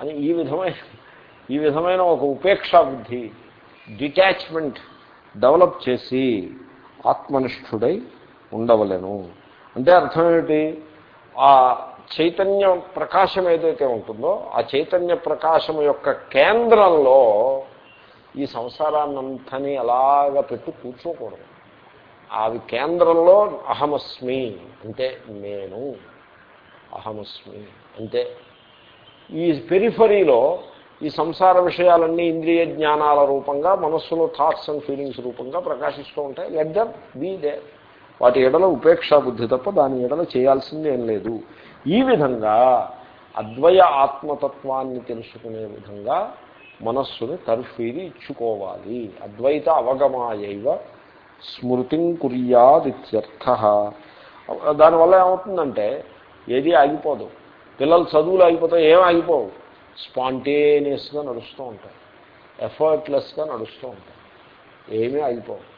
అని ఈ విధమైన ఈ విధమైన ఒక ఉపేక్షా బుద్ధి డిటాచ్మెంట్ డెవలప్ చేసి ఆత్మనిష్ఠుడై ఉండవలను. అంటే అర్థం ఏమిటి? ఆ చైతన్య ప్రకాశం ఏదైతే ఉంటుందో ఆ చైతన్య ప్రకాశం యొక్క కేంద్రంలో ఈ సంసారాన్నంతని అలాగ పెట్టి కూర్చోకూడదు. అవి కేంద్రంలో అహమస్మి అంటే నేను. అహమస్మి అంటే ఈ పెరిఫరీలో ఈ సంసార విషయాలన్నీ ఇంద్రియ జ్ఞానాల రూపంగా మనస్సులో థాట్స్ అండ్ ఫీలింగ్స్ రూపంగా ప్రకాశిస్తూ ఉంటాయి. లెట్ దమ్ బీ దే వాటి ఎడల ఉపేక్షా బుద్ధి తప్ప దాని ఎడల చేయాల్సింది ఏం లేదు. ఈ విధంగా అద్వయ ఆత్మతత్వాన్ని తెలుసుకునే విధంగా మనస్సుని తర్ఫీది ఇచ్చుకోవాలి. అద్వైత అవగమాయైవ స్మృతిం కుర్యాదిత్యర్థ. దానివల్ల ఏమవుతుందంటే ఏది ఆగిపోదు. పిల్లలు చదువులు ఆగిపోతాయి ఏం ఆగిపోవు. స్పాంటేనియస్గా నడుస్తూ ఉంటాయి. ఎఫర్ట్లెస్గా నడుస్తూ ఉంటాయి. ఏమీ ఆగిపోవు.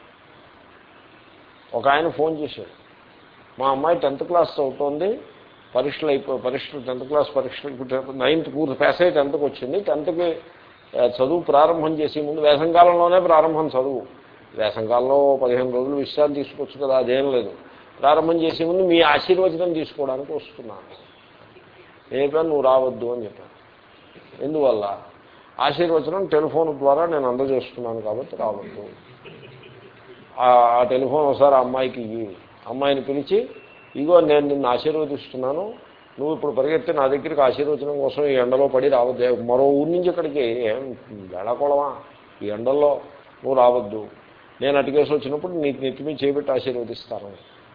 ఒక ఆయన ఫోన్ చేశాడు. మా అమ్మాయి టెన్త్ క్లాస్ చదువుతోంది పరీక్షలు అయిపో పరీక్షలు టెన్త్ క్లాస్ పరీక్షలు ఇప్పుడు నైన్త్ పూర్తి పాస్ అయ్యి టెన్త్కి వచ్చింది. టెన్త్కి చదువు ప్రారంభం చేసే ముందు వేసంకాలంలోనే ప్రారంభం చదువు. వేసంకాలంలో పదిహేను రోజులు విశ్రాంతి తీసుకోవచ్చు కదా అదేం లేదు. ప్రారంభం చేసే ముందు మీ ఆశీర్వచనం తీసుకోవడానికి వస్తున్నాను. నేను చెప్పాను నువ్వు రావద్దు అని చెప్పాను. ఎందువల్ల? ఆశీర్వచనం టెలిఫోన్ ద్వారా నేను అందజేస్తున్నాను కాబట్టి రావద్దు. ఆ టెలిఫోన్ ఒకసారి అమ్మాయికి ఇవి అమ్మాయిని పిలిచి ఇగో నేను నిన్ను ఆశీర్వదిస్తున్నాను. నువ్వు ఇప్పుడు పరిగెత్తి నా దగ్గరికి ఆశీర్వచనం కోసం ఈ ఎండలో పడి రావద్దు. మరో ఊరి నుంచి ఇక్కడికి ఏం వెళ్ళకూడవా? ఈ ఎండల్లో నువ్వు రావద్దు. నేను అటుకేసి వచ్చినప్పుడు నీకు నెత్తిమీ చేపెట్టి ఆశీర్వదిస్తాను.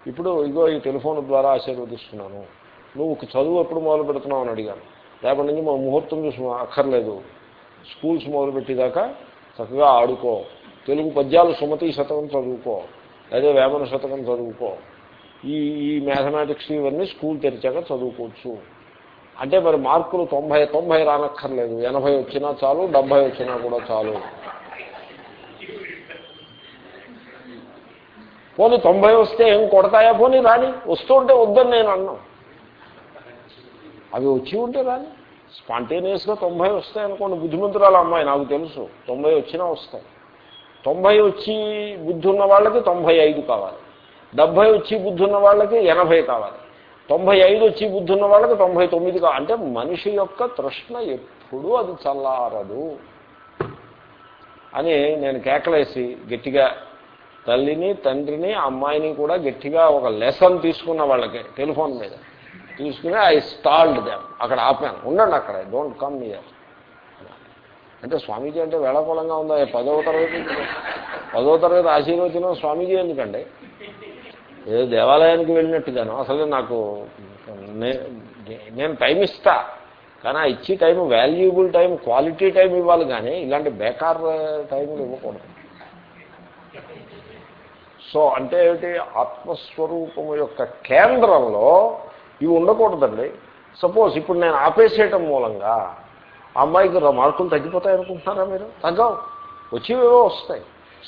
ఇప్పుడు ఇగో ఈ టెలిఫోన్ ద్వారా ఆశీర్వదిస్తున్నాను. నువ్వు చదువు ఎప్పుడు మొదలు పెడుతున్నావు అని అడిగాను. రేపటి నుంచి మా ముహూర్తం చూసి అక్కర్లేదు. స్కూల్స్ మొదలుపెట్టేదాకా చక్కగా ఆడుకో. తెలుగు పద్యాలు సుమతి శతకం చదువుకో. లేదా వేమన శతకం చదువుకో. ఈ ఈ మ్యాథమెటిక్స్ ఇవన్నీ స్కూల్ తెరిచాక చదువుకోవచ్చు. అంటే మరి మార్కులు తొంభై తొంభై రానక్కర్లేదు. ఎనభై వచ్చినా చాలు డెబ్భై వచ్చినా కూడా చాలు. పోనీ తొంభై వస్తే ఏం కొడతాయా? పోనీ రాని. వస్తూ ఉంటే వద్దని నేను అన్నాను. అవి వచ్చి ఉంటే రాని. స్పాంటేనియస్గా తొంభై వస్తాయి అనుకోండి బుద్ధిమంతురాలు అమ్మాయి నాకు తెలుసు. తొంభై వచ్చినా వస్తాయి. తొంభై వచ్చి బుద్ధి ఉన్న వాళ్ళకి తొంభై ఐదు కావాలి. డెబ్భై వచ్చి బుద్ధి ఉన్న వాళ్ళకి ఎనభై కావాలి. తొంభై ఐదు వచ్చి బుద్ధి ఉన్న వాళ్ళకి తొంభై తొమ్మిది కావాలి అంటే మనిషి యొక్క తృష్ణ ఎప్పుడూ అది చల్లారదు. అని నేను కేకలేసి గట్టిగా తల్లిని తండ్రిని అమ్మాయిని కూడా గట్టిగా ఒక లెసన్ తీసుకున్న వాళ్ళకి టెలిఫోన్ మీద. తీసుకుని ఐ స్టాల్డ్ దామ్. అక్కడ ఆపాను. ఉండండి అక్కడ. డోంట్ కమ్ నియర్ అంటే స్వామీజీ అంటే వేళాకూలంగా ఉందా? పదవ తరగతి? పదవ తరగతి ఆశీర్వచనం స్వామీజీ ఎందుకండి? ఏదో దేవాలయానికి వెళ్ళినట్టుగాను. అసలు నాకు నేను టైం ఇస్తా. కానీ ఆ ఇచ్చి time valuable time quality time ఇవ్వాలి కానీ ఇలాంటి బేకార్ టైంలు ఇవ్వకూడదు. సో అంటే ఏమిటి? ఆత్మస్వరూపము యొక్క కేంద్రంలో ఇవి ఉండకూడదండి. సపోజ్ ఇప్పుడు నేను ఆపేసేయటం మూలంగా అమ్మాయికి మార్కులు తగ్గిపోతాయి అనుకుంటున్నారా మీరు? తగ్గవు. వచ్చేవేవో వస్తాయి.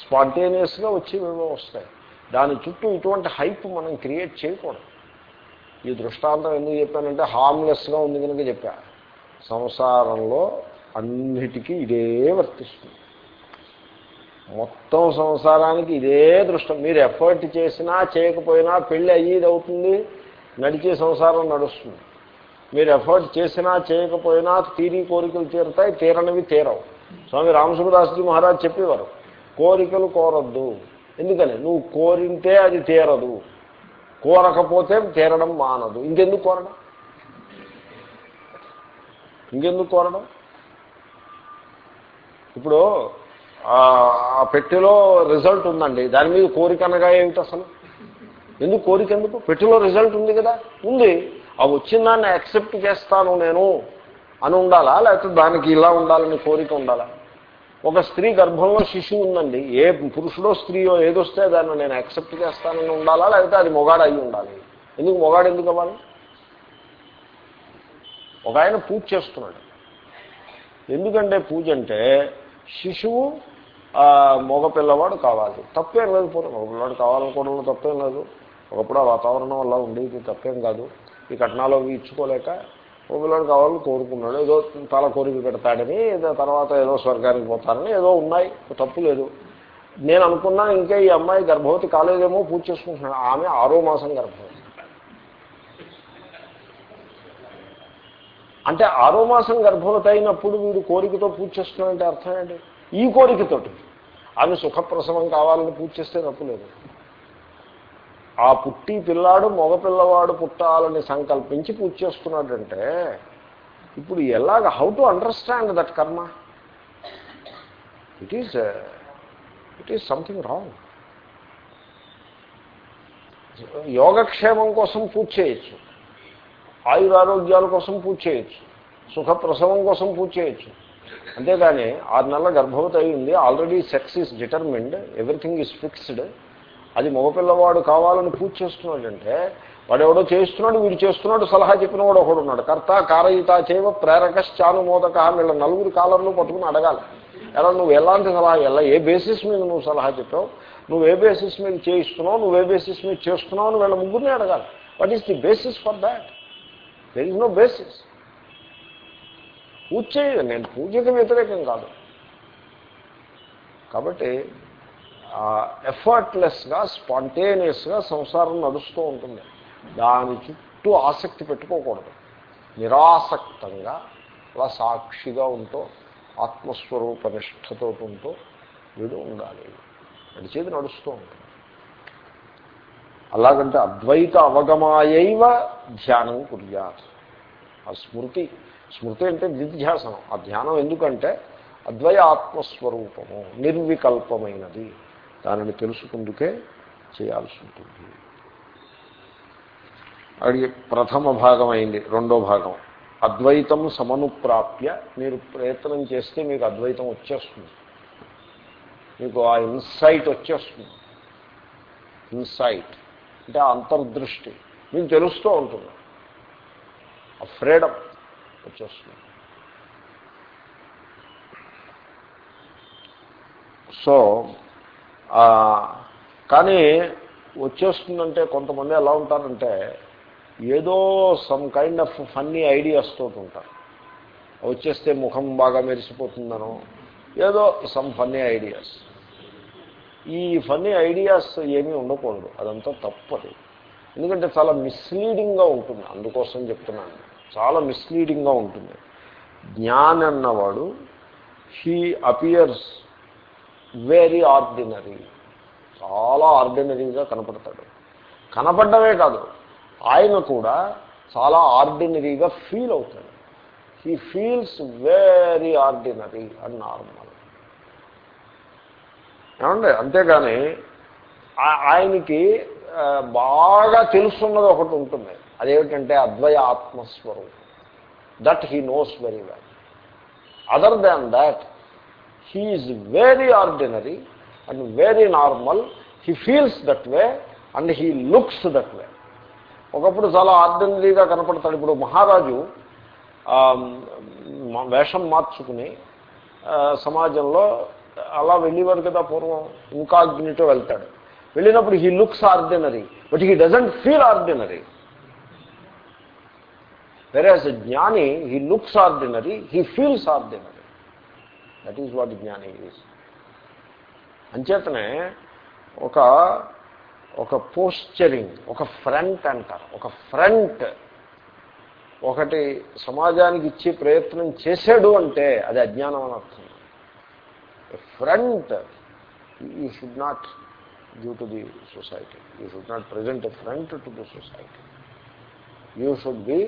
స్పాంటేనియస్గా వచ్చేవేవో వస్తాయి. దాని చుట్టూ ఇటువంటి హైప్ మనం క్రియేట్ చేయకూడదు. ఈ దృష్టాంతం ఎందుకు చెప్పానంటే హార్మ్లెస్గా ఉంది కనుక చెప్పా. సంసారంలో అన్నిటికీ ఇదే వర్తిస్తుంది. మొత్తం సంసారానికి ఇదే దృష్టం. మీరు ఎఫర్ట్ చేసినా చేయకపోయినా పెళ్ళి అయ్యేది అవుతుంది. నడిచే సంసారం నడుస్తుంది. మీరు ఎఫర్ట్ చేసినా చేయకపోయినా తీరి కోరికలు తీరుతాయి తీరనివి తీరవు. స్వామి రామసుఖదాస్జీ మహారాజ్ చెప్పేవారు కోరికలు కోరద్దు. ఎందుకని? నువ్వు కోరింటే అది తీరదు. కోరకపోతే తీరడం మానదు. ఇంకెందుకు కోరడం? ఇంకెందుకు కోరడం? ఇప్పుడు ఆ పెట్టెలో రిజల్ట్ ఉందండి. దాని మీద కోరిక అనగా ఏమిటి అసలు? ఎందుకు కోరిక ఎందుకు పెట్టిలో రిజల్ట్ ఉంది కదా. ఉంది. ఆ వచ్చిన దాన్ని యాక్సెప్ట్ చేస్తాను నేను అని ఉండాలా? లేకపోతే దానికి ఇలా ఉండాలని కోరిక ఉండాలా? ఒక స్త్రీ గర్భంలో శిశువు ఉందండి. ఏ పురుషుడో స్త్రీయో ఏదొస్తే దాన్ని నేను యాక్సెప్ట్ చేస్తానని ఉండాలా? లేకపోతే అది మొగాడు అయి ఉండాలి. ఎందుకు మొగాడు ఎందుకు అవ్వాలి? ఒక ఆయన పూజ చేస్తున్నాడు. ఎందుకంటే పూజ అంటే శిశువు మగ పిల్లవాడు కావాలి. తప్పేం లేదు పూర్వం మగ పిల్లవాడు కావాలనుకోవడంలో తప్పేం లేదు. ఒకప్పుడు ఆ వాతావరణం వల్ల ఉండేది తప్పేం కాదు. ఈ కట్నాలు అవి ఇచ్చుకోలేక ఓ కావాలని కోరుకున్నాడు. ఏదో తల కోరిక పెడతాడని ఏదో తర్వాత ఏదో స్వర్గానికి పోతారని ఏదో ఉన్నాయి. తప్పు లేదు. నేను అనుకున్నా ఇంకా ఈ అమ్మాయి గర్భవతి కాలేదేమో పూజ చేసుకుంటున్నాడు. ఆమె ఆరో మాసం గర్భవతి. అంటే ఆరో మాసం గర్భవతి అయినప్పుడు వీడు కోరికతో పూజ చేస్తున్నాడంటే అర్థం ఏంటి? ఈ కోరికతోటి. ఆమె సుఖప్రసవం కావాలని పూజ చేస్తే తప్పు లేదు. ఆ పుట్టి పిల్లాడు మగపిల్లవాడు పుట్టాలని సంకల్పించి పూజ చేస్తున్నాడంటే ఇప్పుడు ఎలాగ how to understand that karma it is it is something wrong యోగక్షేమం కోసం పూజ చేయొచ్చు. ఆయురారోగ్యాల కోసం పూజ చేయొచ్చు. సుఖప్రసవం కోసం పూజ చేయొచ్చు. అంతేగాని ఆరు నెలల గర్భవతి అయింది already sex is determined everything is fixed అది మగపిల్లవాడు కావాలని పూజ చేస్తున్నాడంటే వాడెవడో చేస్తున్నాడు వీడు చేస్తున్నాడు సలహా చెప్పిన వాడు ఒకడు ఉన్నాడు కర్త కారయుత చేవ ప్రేరకశ్చానుమోదక వీళ్ళ నలుగురు కాలర్లు పట్టుకుని అడగాలి. ఎలా నువ్వు ఎలాంటి సలహా ఎలా ఏ బేసిస్ మీద నువ్వు సలహా చెప్పావు? నువ్వు ఏ బేసిస్ మీద చేయిస్తున్నావు? నువ్వు ఏ బేసిస్ మీద చేస్తున్నావు అని వీళ్ళ ముగ్గురిని అడగాలి. What is the basis for that there is no basis పూజ చేయదు నేను పూజకి వ్యతిరేకం కాదు. కాబట్టి ఎఫర్ట్లెస్గా స్పాంటేనియస్గా సంసారం నడుస్తూ ఉంటుంది. దాని చుట్టూ ఆసక్తి పెట్టుకోకూడదు. నిరాసక్తంగా అలా సాక్షిగా ఉంటూ ఆత్మస్వరూప నిష్ఠతో ఉంటూ వీడు ఉండాలి. నడిచేది నడుస్తూ ఉంటుంది. అలాగంటే అద్వైత అవగమాయైవ ధ్యానం కుర్యాదు ఆ స్మృతి స్మృతి అంటే దిధ్యాసనం ఆ ధ్యానం ఎందుకంటే అద్వయ ఆత్మస్వరూపము నిర్వికల్పమైనది. దానిని తెలుసుకుందుకే చేయాల్సి ఉంటుంది. అది ప్రథమ భాగం అయింది రెండో భాగం. అద్వైతం సమనుప్రాప్య మీరు ప్రయత్నం చేస్తే మీకు అద్వైతం వచ్చేస్తుంది. మీకు ఆ ఇన్సైట్ వచ్చేస్తుంది. ఇన్సైట్ అంటే అంతర్దృష్టి. మీకు తెలుస్తూ ఉంటుంది. ఆ ఫ్రీడమ్ వచ్చేస్తుంది. సో కానీ వచ్చేస్తుందంటే కొంతమంది ఎలా ఉంటారంటే ఏదో some kind of funny ideas తోటి ఉంటారు. వచ్చేస్తే ముఖం బాగా మెరిసిపోతుందనో ఏదో సమ్ ఫన్నీ ఐడియాస్ ఈ ఫన్నీ ఐడియాస్ ఏమీ ఉండకూడదు. అదంతా తప్పదు ఎందుకంటే చాలా మిస్లీడింగ్గా ఉంటుంది. అందుకోసం చెప్తున్నాను. చాలా మిస్లీడింగ్గా ఉంటుంది. జ్ఞాన్ అన్నవాడు హీ అపియర్స్ వెరీ ఆర్డినరీ చాలా ఆర్డినరీగా కనపడతాడు. కనపడమే కాదు ఆయన కూడా చాలా ఆర్డినరీగా ఫీల్ అవుతాడు. He feels very ordinary and normal ఏమండి? అంతేగాని ఆయనకి బాగా తెలుసున్నది ఒకటి ఉంటుంది. అదేమిటంటే అద్వయ ఆత్మస్వరూపం. That he knows very well other than that he is very ordinary and very normal he feels that way and he looks that way ఒకప్పుడు చాలా ఆర్డినరీగా కనపడతాడు. ఇప్పుడు మహారాజు వేషం మార్చుకుని సమాజంలో అలా వెళ్ళేవారు కదా పూర్వం. ఇంకాగ్నిటో వెళ్తాడు. వెళ్ళినప్పుడు he looks ordinary but he doesn't feel ordinary whereas jnani he looks ordinary he feels ordinary that is what jnani is అంచేతనే ఒక ఒక పోస్చరింగ్ ఒక ఫ్రంట్ అంటారు. ఒక ఫ్రంట్ ఒకటి సమాజానికి ఇచ్చే ప్రయత్నం చేశాడు అంటే అది అజ్ఞానం అని అర్థం. Front you should not do to the society you should not present a front to the society you should be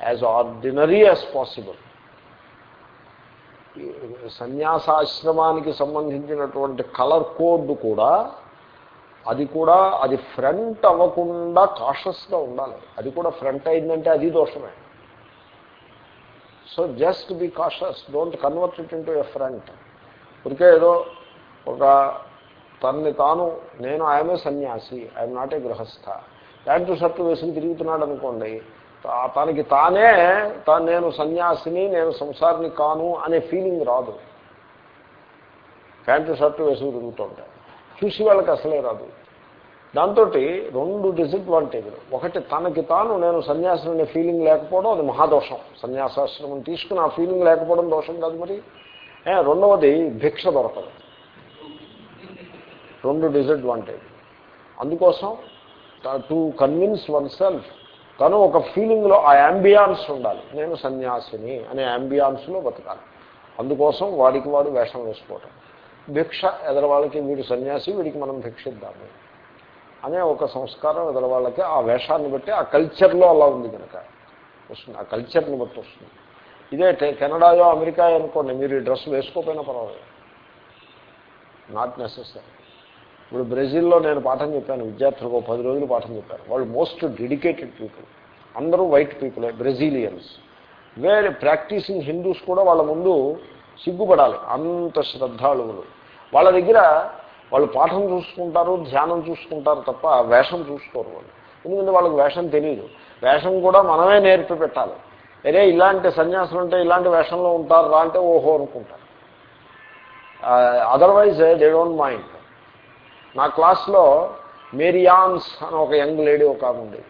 as ordinary as possible సన్యాసాశ్రమానికి సంబంధించినటువంటి కలర్ కోడ్ కూడా అది కూడా అది ఫ్రంట్ అవ్వకుండా కాషస్గా ఉండాలి. అది కూడా ఫ్రంట్ అయిందంటే అది దోషమే. So just be cautious don't convert it into a front ఉరికే ఏదో ఒక తనని తాను నేను ఆయమే సన్యాసి ఐఎమ్ నాట్ ఏ గృహస్థ. ప్యాంటు షర్టు వేసుకుని తిరుగుతున్నాడు అనుకోండి తనకి తానే తాను నేను సన్యాసిని నేను సంసారిని కాను అనే ఫీలింగ్ రాదు. ప్యాంటు షర్టు వేసుకు తిరుగుతుంటాయి చూసి వాళ్ళకి అసలే రాదు. దాంతో రెండు డిసడ్వాంటేజ్లు ఒకటి తనకి తాను నేను సన్యాసం అనే ఫీలింగ్ లేకపోవడం అది మహాదోషం. సన్యాసాశ్రమం తీసుకుని ఆ ఫీలింగ్ లేకపోవడం దోషం కాదు మరి. రెండవది భిక్ష దొరకదు. రెండు డిసడ్వాంటేజ్ అందుకోసం టు కన్విన్స్ వన్ సెల్ఫ్ తను ఒక ఫీలింగ్లో ఆ యాంబియాన్స్ ఉండాలి. నేను సన్యాసిని అనే యాంబియాన్స్లో బతకాలి. అందుకోసం వాడికి వాడు వేషం వేసుకోవటం. భిక్ష ఎదరవాళ్ళకి వీడు సన్యాసి వీడికి మనం భిక్షిద్దాము అనే ఒక సంస్కారం ఎదరవాళ్ళకి ఆ వేషాన్ని బట్టి ఆ కల్చర్లో అలా ఉంది కనుక వస్తుంది. ఆ కల్చర్ని బట్టి వస్తుంది. ఇదే కెనడాయో అమెరికా అనుకోండి మీరు ఈ డ్రెస్ వేసుకోకపోయినా పర్వాలేదు. నాట్ నెసెసరీ ఇప్పుడు బ్రెజిల్లో నేను పాఠం చెప్పాను విద్యార్థులకు పది రోజులు పాఠం చెప్పాను. వాళ్ళు మోస్ట్ డెడికేటెడ్ పీపుల్ అందరూ వైట్ పీపులే బ్రెజిలియన్స్ వేరే ప్రాక్టీసింగ్ హిందూస్ కూడా వాళ్ళ ముందు సిగ్గుపడాలి. అంత శ్రద్ధాళువులు వాళ్ళ దగ్గర వాళ్ళు పాఠం చూసుకుంటారు ధ్యానం చూసుకుంటారు తప్ప వేషం చూసుకోరు వాళ్ళు. ఎందుకంటే వాళ్ళకి వేషం తెలియదు వేషం కూడా మనమే నేర్పి పెట్టాలి. అరే ఇలాంటి సన్యాసులు ఉంటే ఇలాంటి వేషంలో ఉంటారు రా అంటే ఓహో అనుకుంటారు. అదర్వైజ్ దే డోంట్ మైండ్ నా క్లాస్లో మేరియాన్స్ అని ఒక యంగ్ లేడీ ఒక ఆమె ఉండేది.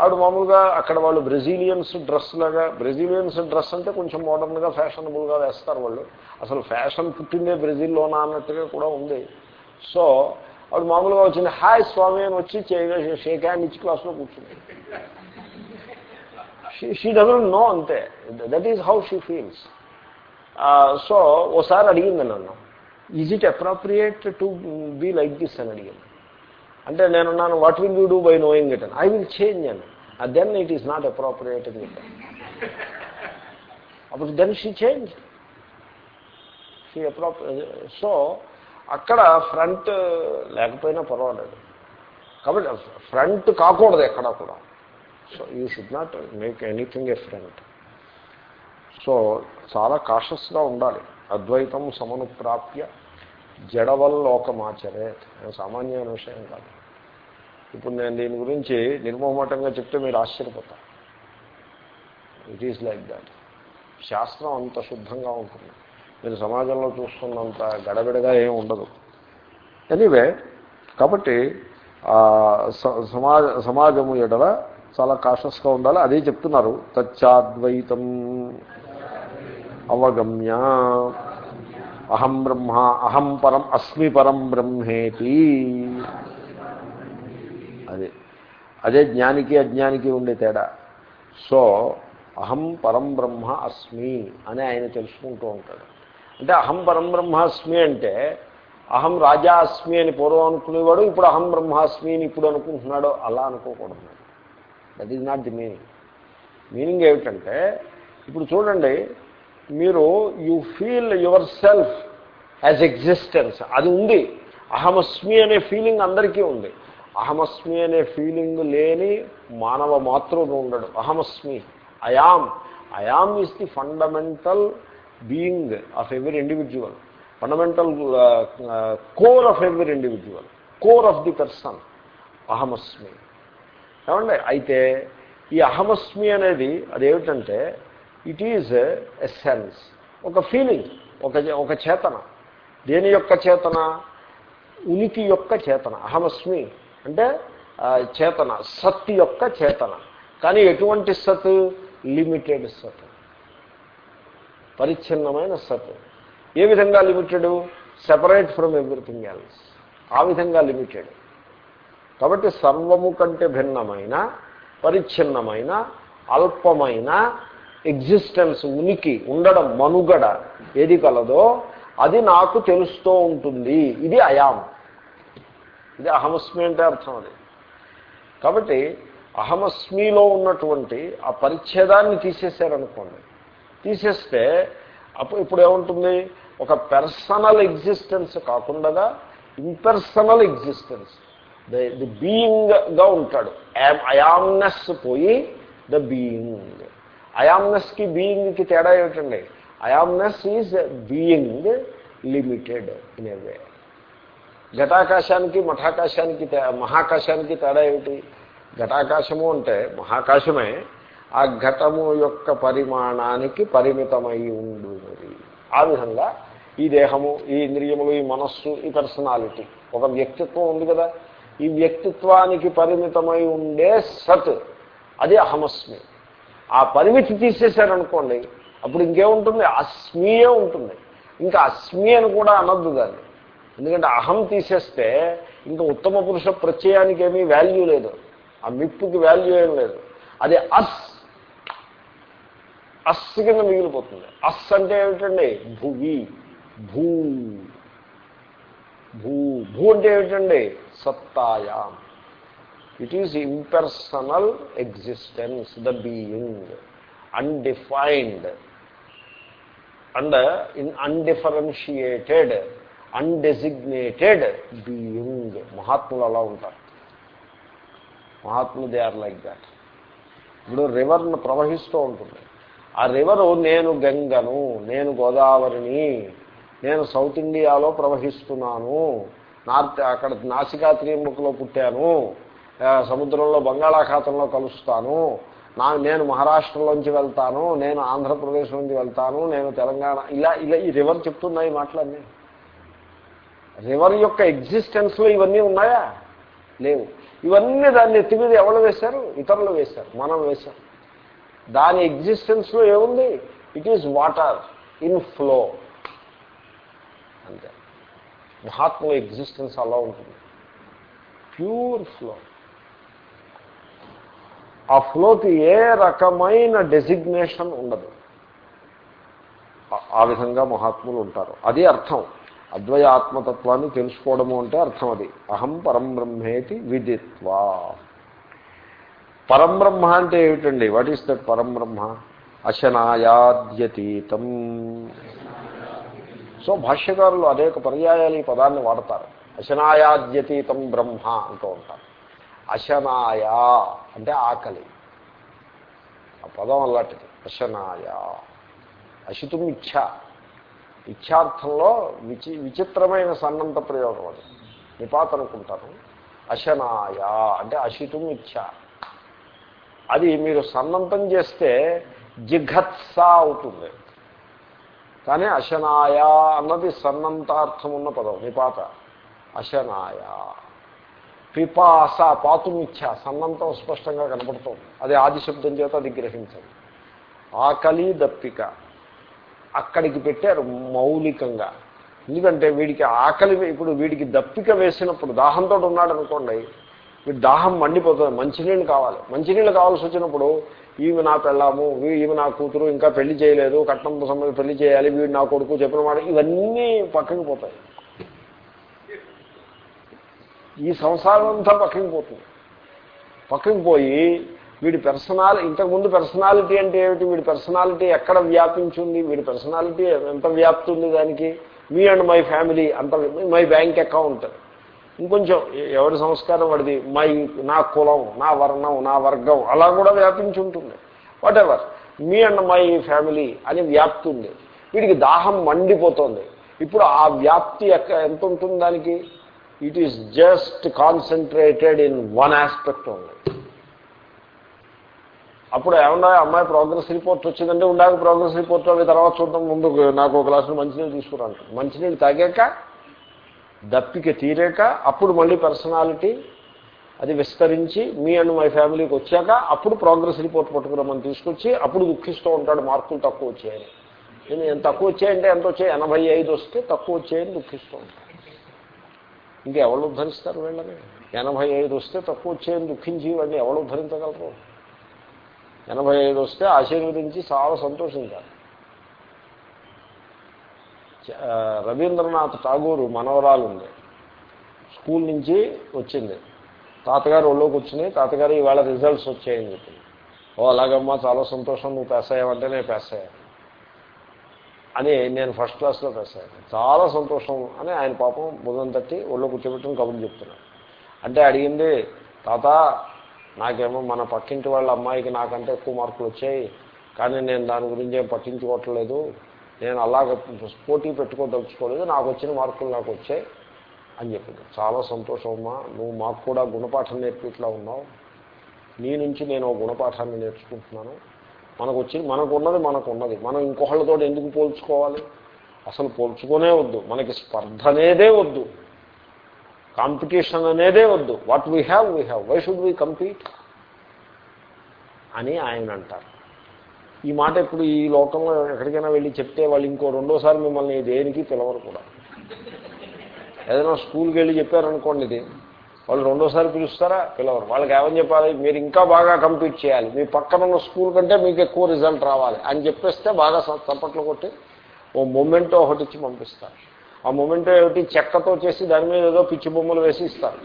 ఆవిడ మామూలుగా అక్కడ వాళ్ళు బ్రెజిలియన్స్ డ్రెస్ లాగా బ్రెజిలియన్స్ డ్రెస్ అంటే కొంచెం మోడర్న్గా ఫ్యాషనబుల్గా వేస్తారు వాళ్ళు. అసలు ఫ్యాషన్ పుట్టిందే బ్రెజిల్లోనా అన్నట్టుగా కూడా ఉంది. సో ఆవిడ మామూలుగా వచ్చింది హాయ్ స్వామి అని వచ్చి షేక్ హ్యాండ్ ఇచ్చి క్లాస్లో కూర్చుంది. షీ డజంట్ నో అంతే. That is how she feels. So ఓసారి అడిగింది నన్ను. Is it appropriate to be like this అని అడిగాను అంటే నేను నాను what will you do by knowing it అని ఐ విల్ చేంజ్ అని then it is not appropriate అని చెప్పాను అప్పుడు then she change she appropriate so అక్కడ ఫ్రంట్ లేకపోయినా పర్వాలేదు. కాబట్టి ఫ్రంట్ కాకూడదు ఎక్కడా కూడా. So you should not make anything a front so చాలా కాషస్గా ఉండాలి. అద్వైతం సమను ప్రాప్య జడవల్లోకమాచరే సామాన్యమైన విషయం కాదు. ఇప్పుడు నేను దీని గురించి నిర్మోహమాటంగా చెప్తే మీరు ఆశ్చర్యపోతారు. ఇట్ ఈస్ లైక్ దాట్ శాస్త్రం అంత శుద్ధంగా ఉంటుంది. మీరు సమాజంలో చూస్తున్నంత గడబిడగా ఏం ఉండదు. ఎనీవే కాబట్టి స- సమాజ సమాజము ఎడల చాలా కాషస్గా ఉండాలి. అదే చెప్తున్నారు. తచ్చాద్వైతం. అవగమ్య. అహం బ్రహ్మ అహం పరం అస్మి పరం బ్రహ్మేతి. అదే. అదే జ్ఞానికి అజ్ఞానికి ఉండే తేడా. సో అహం పరం బ్రహ్మ అస్మి అని ఆయన తెలుసుకుంటూ ఉంటాడు. అంటే అహం పరం బ్రహ్మాస్మి అంటే అహం రాజా అస్మి అని పూర్వం అనుకునేవాడు ఇప్పుడు అహం బ్రహ్మాస్మి అని ఇప్పుడు అనుకుంటున్నాడో అలా అనుకోకూడదు. That is not the meaning meaning ఏమిటంటే ఇప్పుడు చూడండి మీరు you feel yourself as existence అది ఉంది. అహమస్మి అనే ఫీలింగ్ అందరికీ ఉంది. అహమస్మి అనే ఫీలింగ్ లేని మానవ మాతృడు ఉండడు. అహమస్మి I'm I'm is the fundamental being of every individual fundamental core of every individual core of the person అహమస్మి. ఏమండి? అయితే ఈ అహమస్మి అనేది అదేమిటంటే ఇట్ ఈజ్ ఎ సెన్స్ ఒక ఫీలింగ్ ఒక ఒక చేతన. దేని యొక్క చేతన? ఉనికి యొక్క చేతన. అహమస్మి అంటే చేతన సత్ యొక్క చేతన. కానీ ఎటువంటి సత్ లిమిటెడ్ సత్ పరిచ్ఛిన్నమైన సత్ ఏ విధంగా limited separate from everything else ఆ విధంగా లిమిటెడ్ కాబట్టి సర్వము కంటే భిన్నమైన పరిచ్ఛిన్నమైన అల్పమైన ఎగ్జిస్టెన్స్ ఉనికి ఉండడం మనుగడ ఏది కలదో అది నాకు తెలుస్తూ ఉంటుంది. ఇది అయాం. ఇది అహమస్మి అంటే అర్థం అది. కాబట్టి అహమస్మిలో ఉన్నటువంటి ఆ పరిచ్ఛేదాన్ని తీసేశారనుకోండి. తీసేస్తే అప్పుడు ఇప్పుడు ఏముంటుంది? ఒక పర్సనల్ ఎగ్జిస్టెన్స్ కాకుండా ఇంపర్సనల్ ఎగ్జిస్టెన్స్ ద ది బీయింగ్గా ఉంటాడు. అయామ్నెస్ పోయి ద బీయింగ్ అయామ్నెస్కి బీయింగ్కి తేడా ఏమిటండి? I amness is being limited in a way ఘటాకాశానికి మఠాకాశానికి మహాకాశానికి తేడా ఏమిటి? ఘటాకాశము అంటే మహాకాశమే ఆ ఘటము యొక్క పరిమాణానికి పరిమితమై ఉండున్నది ఆ విధంగా ఈ దేహము ఈ ఇంద్రియములు ఈ మనస్సు ఈ పర్సనాలిటీ ఒక వ్యక్తిత్వం ఉంది కదా? ఈ వ్యక్తిత్వానికి పరిమితమై ఉండే సత్ అది అహమస్మి. ఆ పరిమితి తీసేశారనుకోండి అప్పుడు ఇంకేముంటుంది అస్మియే ఉంటుంది. ఇంకా అస్మి అని కూడా అనద్దు దాన్ని. ఎందుకంటే అహం తీసేస్తే ఇంకా ఉత్తమ పురుష ప్రత్యయానికి ఏమీ వాల్యూ లేదు. ఆ మిప్పుకి వాల్యూ ఏం లేదు. అది అస్ అస్ కింద మిగిలిపోతుంది. అస్ అంటే ఏమిటండి? భువి భూ. భూ భూ అంటే ఏమిటండి? సత్తాయాం. It is impersonal existence the being undefined and in undifferentiated undesignated being మహాత్ములు అలా ఉంటారు. మహాత్ములు దే ఆర్ లైక్ దాట్ ఇప్పుడు రివర్ను ప్రవహిస్తూ ఉంటుంది. ఆ రివరు నేను గంగను నేను గోదావరిని నేను సౌత్ ఇండియాలో ప్రవహిస్తున్నాను. నార్త్ అక్కడ నాసికా త్రిముఖలో పుట్టాను. సముద్రంలో బంగాళాఖాతంలో కలుస్తాను. నా నేను మహారాష్ట్రలోంచి వెళ్తాను నేను ఆంధ్రప్రదేశ్ నుంచి వెళ్తాను నేను తెలంగాణ ఇలా ఇలా ఈ రివర్ చెప్తున్నాయి మాటలన్నీ. రివర్ యొక్క ఎగ్జిస్టెన్స్లో ఇవన్నీ ఉన్నాయా? లేవు. ఇవన్నీ దాన్ని ఎత్తి మీద ఎవరు వేశారు? ఇతరులు వేశారు. మనం వేశాం. దాని ఎగ్జిస్టెన్స్లో ఏముంది? It is water in flow అంతే. మహాత్మ ఎగ్జిస్టెన్స్ అలా ఉంటుంది. ప్యూర్ ఫ్లో ఆ ఫ్లోకి ఏ రకమైన డెసిగ్నేషన్ ఉండదు. ఆ విధంగా మహాత్ములు ఉంటారు. అది అర్థం. అద్వయ ఆత్మతత్వాన్ని తెలుసుకోవడము అంటే అర్థం అది. అహం పరం బ్రహ్మేతి విదిత్వా. పరంబ్రహ్మ అంటే ఏమిటండి? వాట్ ఈస్ దట్ పరంబ్రహ్మ అశనాయాద్యతీతం. సో భాష్యకారులు అనేక పర్యాయాలు ఈ పదాన్ని వాడతారు. అశనాయాద్యతీతం బ్రహ్మ అంటూ ఉంటారు. అశనాయ అంటే ఆకలి. ఆ పదం అలాంటిది అశనాయ. అశితుం ఇచ్ఛ. ఇచ్ఛార్థంలో విచి విచిత్రమైన సన్నంత ప్రయోగం అది. నిపాత అనుకుంటాను అశనాయ అంటే అశితుం ఇచ్ఛ. అది మీరు సన్నంతం చేస్తే జిఘత్స అవుతుంది. కానీ అశనాయ అన్నది సన్నంతార్థం ఉన్న పదం నిపాత. అశనాయ. పిపాస పాతుమిచ్చ సన్నంతం స్పష్టంగా కనపడుతుంది. అది ఆదిశబ్దం చేత అది గ్రహించదు. ఆకలి దప్పిక. అక్కడికి పెట్టారు మౌలికంగా. ఎందుకంటే వీడికి ఆకలి ఇప్పుడు వీడికి దప్పిక వేసినప్పుడు దాహంతో ఉన్నాడు అనుకోండి వీడు దాహం మండిపోతుంది. మంచినీళ్ళు కావాలి. మంచినీళ్ళు కావాల్సి వచ్చినప్పుడు ఈమె నా పెళ్ళాము ఈమె నా కూతురు ఇంకా పెళ్ళి చేయలేదు కట్నం సంబంధం పెళ్ళి చేయాలి వీడు నా కొడుకు చెప్పిన మాట ఇవన్నీ పక్కకి పోతాయి. ఈ సంసారం అంతా పక్కకి పోతుంది పక్కకి పోయి వీడి పర్సనాలి ఇంతకుముందు పర్సనాలిటీ అంటే ఏమిటి? వీడి పర్సనాలిటీ ఎక్కడ వ్యాపించింది వీడి పర్సనాలిటీ ఎంత వ్యాప్తి ఉంది దానికి? మీ అండ్ మై ఫ్యామిలీ అంత మై బ్యాంక్ అకౌంట్. ఇంకొంచెం ఎవరి సంస్కారం వాడిది? మై నా కులం నా వర్ణం నా వర్గం అలా కూడా వ్యాపించి ఉంటుంది. Whatever me and my family అని వ్యాప్తి ఉంది. వీడికి దాహం మండిపోతుంది. ఇప్పుడు ఆ వ్యాప్తి ఎంత ఉంటుంది దానికి? It is just concentrated in one aspect only అప్పుడు ఏమన్నా అమ్మాయి ప్రోగ్రెస్ రిపోర్ట్ వచ్చిందంటే ఉండాలి ప్రోగ్రెస్ రిపోర్ట్ అవి తర్వాత చూడటం ముందు నాకు ఒక గ్లాసులు మంచినీళ్ళు తీసుకురాను మంచినీళ్ళు తాగాక దప్పిక తీరాక అప్పుడు మళ్ళీ పర్సనాలిటీ అది విస్తరించి మీ అండ్ మై ఫ్యామిలీకి వచ్చాక అప్పుడు ప్రోగ్రెస్ రిపోర్ట్ పట్టుకురమ్మని తీసుకొచ్చి అప్పుడు దుఃఖిస్తూ ఉంటాడు మార్కులు తక్కువ వచ్చాయని. నేను ఎంత తక్కువ వచ్చాయంటే ఎంత వచ్చాయి? ఎనభై ఐదు వస్తే తక్కువ వచ్చాయని దుఃఖిస్తూ ఉంటాడు. ఇంకా ఎవరు ఉద్ధరిస్తారు వీళ్ళని? ఎనభై ఐదు వస్తే తక్కువ వచ్చేయని దుఃఖించి వాడిని ఎవరు ఉద్ధరించగలరు? ఎనభై ఐదు వస్తే ఆశీర్వదించి చాలా సంతోషించాలి. రవీంద్రనాథ్ ఠాగూరు మనవరాలు ఉంది స్కూల్ నుంచి వచ్చింది. తాతగారు ఒళ్ళోకి వచ్చినాయి తాతగారు ఇవాళ రిజల్ట్స్ వచ్చాయని చెప్పింది ఓ అలాగమ్మా చాలా సంతోషం నువ్వు పాస్ నేను పాస్ అని నేను ఫస్ట్ క్లాస్లో రాశాను చాలా సంతోషం అని ఆయన పాపం బుధం తట్టి ఒళ్ళో కూర్చోబెట్టుకుని కబుర్లు చెప్తున్నాడు అంటే అడిగింది తాత నాకేమో మన పక్కింటి వాళ్ళ అమ్మాయికి నాకంటే ఎక్కువ మార్కులు వచ్చాయి కానీ నేను దాని గురించి ఏం పట్టించుకోవట్లేదు. నేను అలాగ పోటీ పెట్టుకోదలుచుకోలేదు నాకు వచ్చిన మార్కులు నాకు వచ్చాయి అని చెప్పింది. చాలా సంతోషం అమ్మా నువ్వు మాకు కూడా గుణపాఠం నేర్పిట్లా ఉన్నావు. నీ నుంచి నేను గుణపాఠాన్ని నేర్చుకుంటున్నాను. మనకు వచ్చి మనకు ఉన్నది మనకు ఉన్నది మనం ఇంకొకళ్ళతో ఎందుకు పోల్చుకోవాలి? అసలు పోల్చుకునే వద్దు. మనకి స్పర్ధ అనేదే వద్దు. కాంపిటీషన్ అనేదే వద్దు. What we have we have why should we compete అని ఆయన అంటారు. ఈ మాట ఇప్పుడు ఈ లోకంలో ఎక్కడికైనా వెళ్ళి చెప్తే వాళ్ళు ఇంకో రెండోసారి మిమ్మల్ని దేనికి పిలవరు కూడా. ఏదైనా స్కూల్కి వెళ్ళి చెప్పారనుకోండి ఇది. వాళ్ళు రెండోసారి పిలుస్తారా? పిలవరు. వాళ్ళకి ఏమని చెప్పాలి? మీరు ఇంకా బాగా కంపీట్ చేయాలి. మీ పక్కన ఉన్న స్కూల్ కంటే మీకు ఎక్కువ రిజల్ట్ రావాలి అని చెప్పేస్తే బాగా చప్పట్లు కొట్టి ఓ మొమెంటో ఒకటి ఇచ్చి పంపిస్తారు. ఆ మొమెంటో ఏమిటి? చెక్కతో చేసి దాని మీద ఏదో పిచ్చి బొమ్మలు వేసి ఇస్తారు.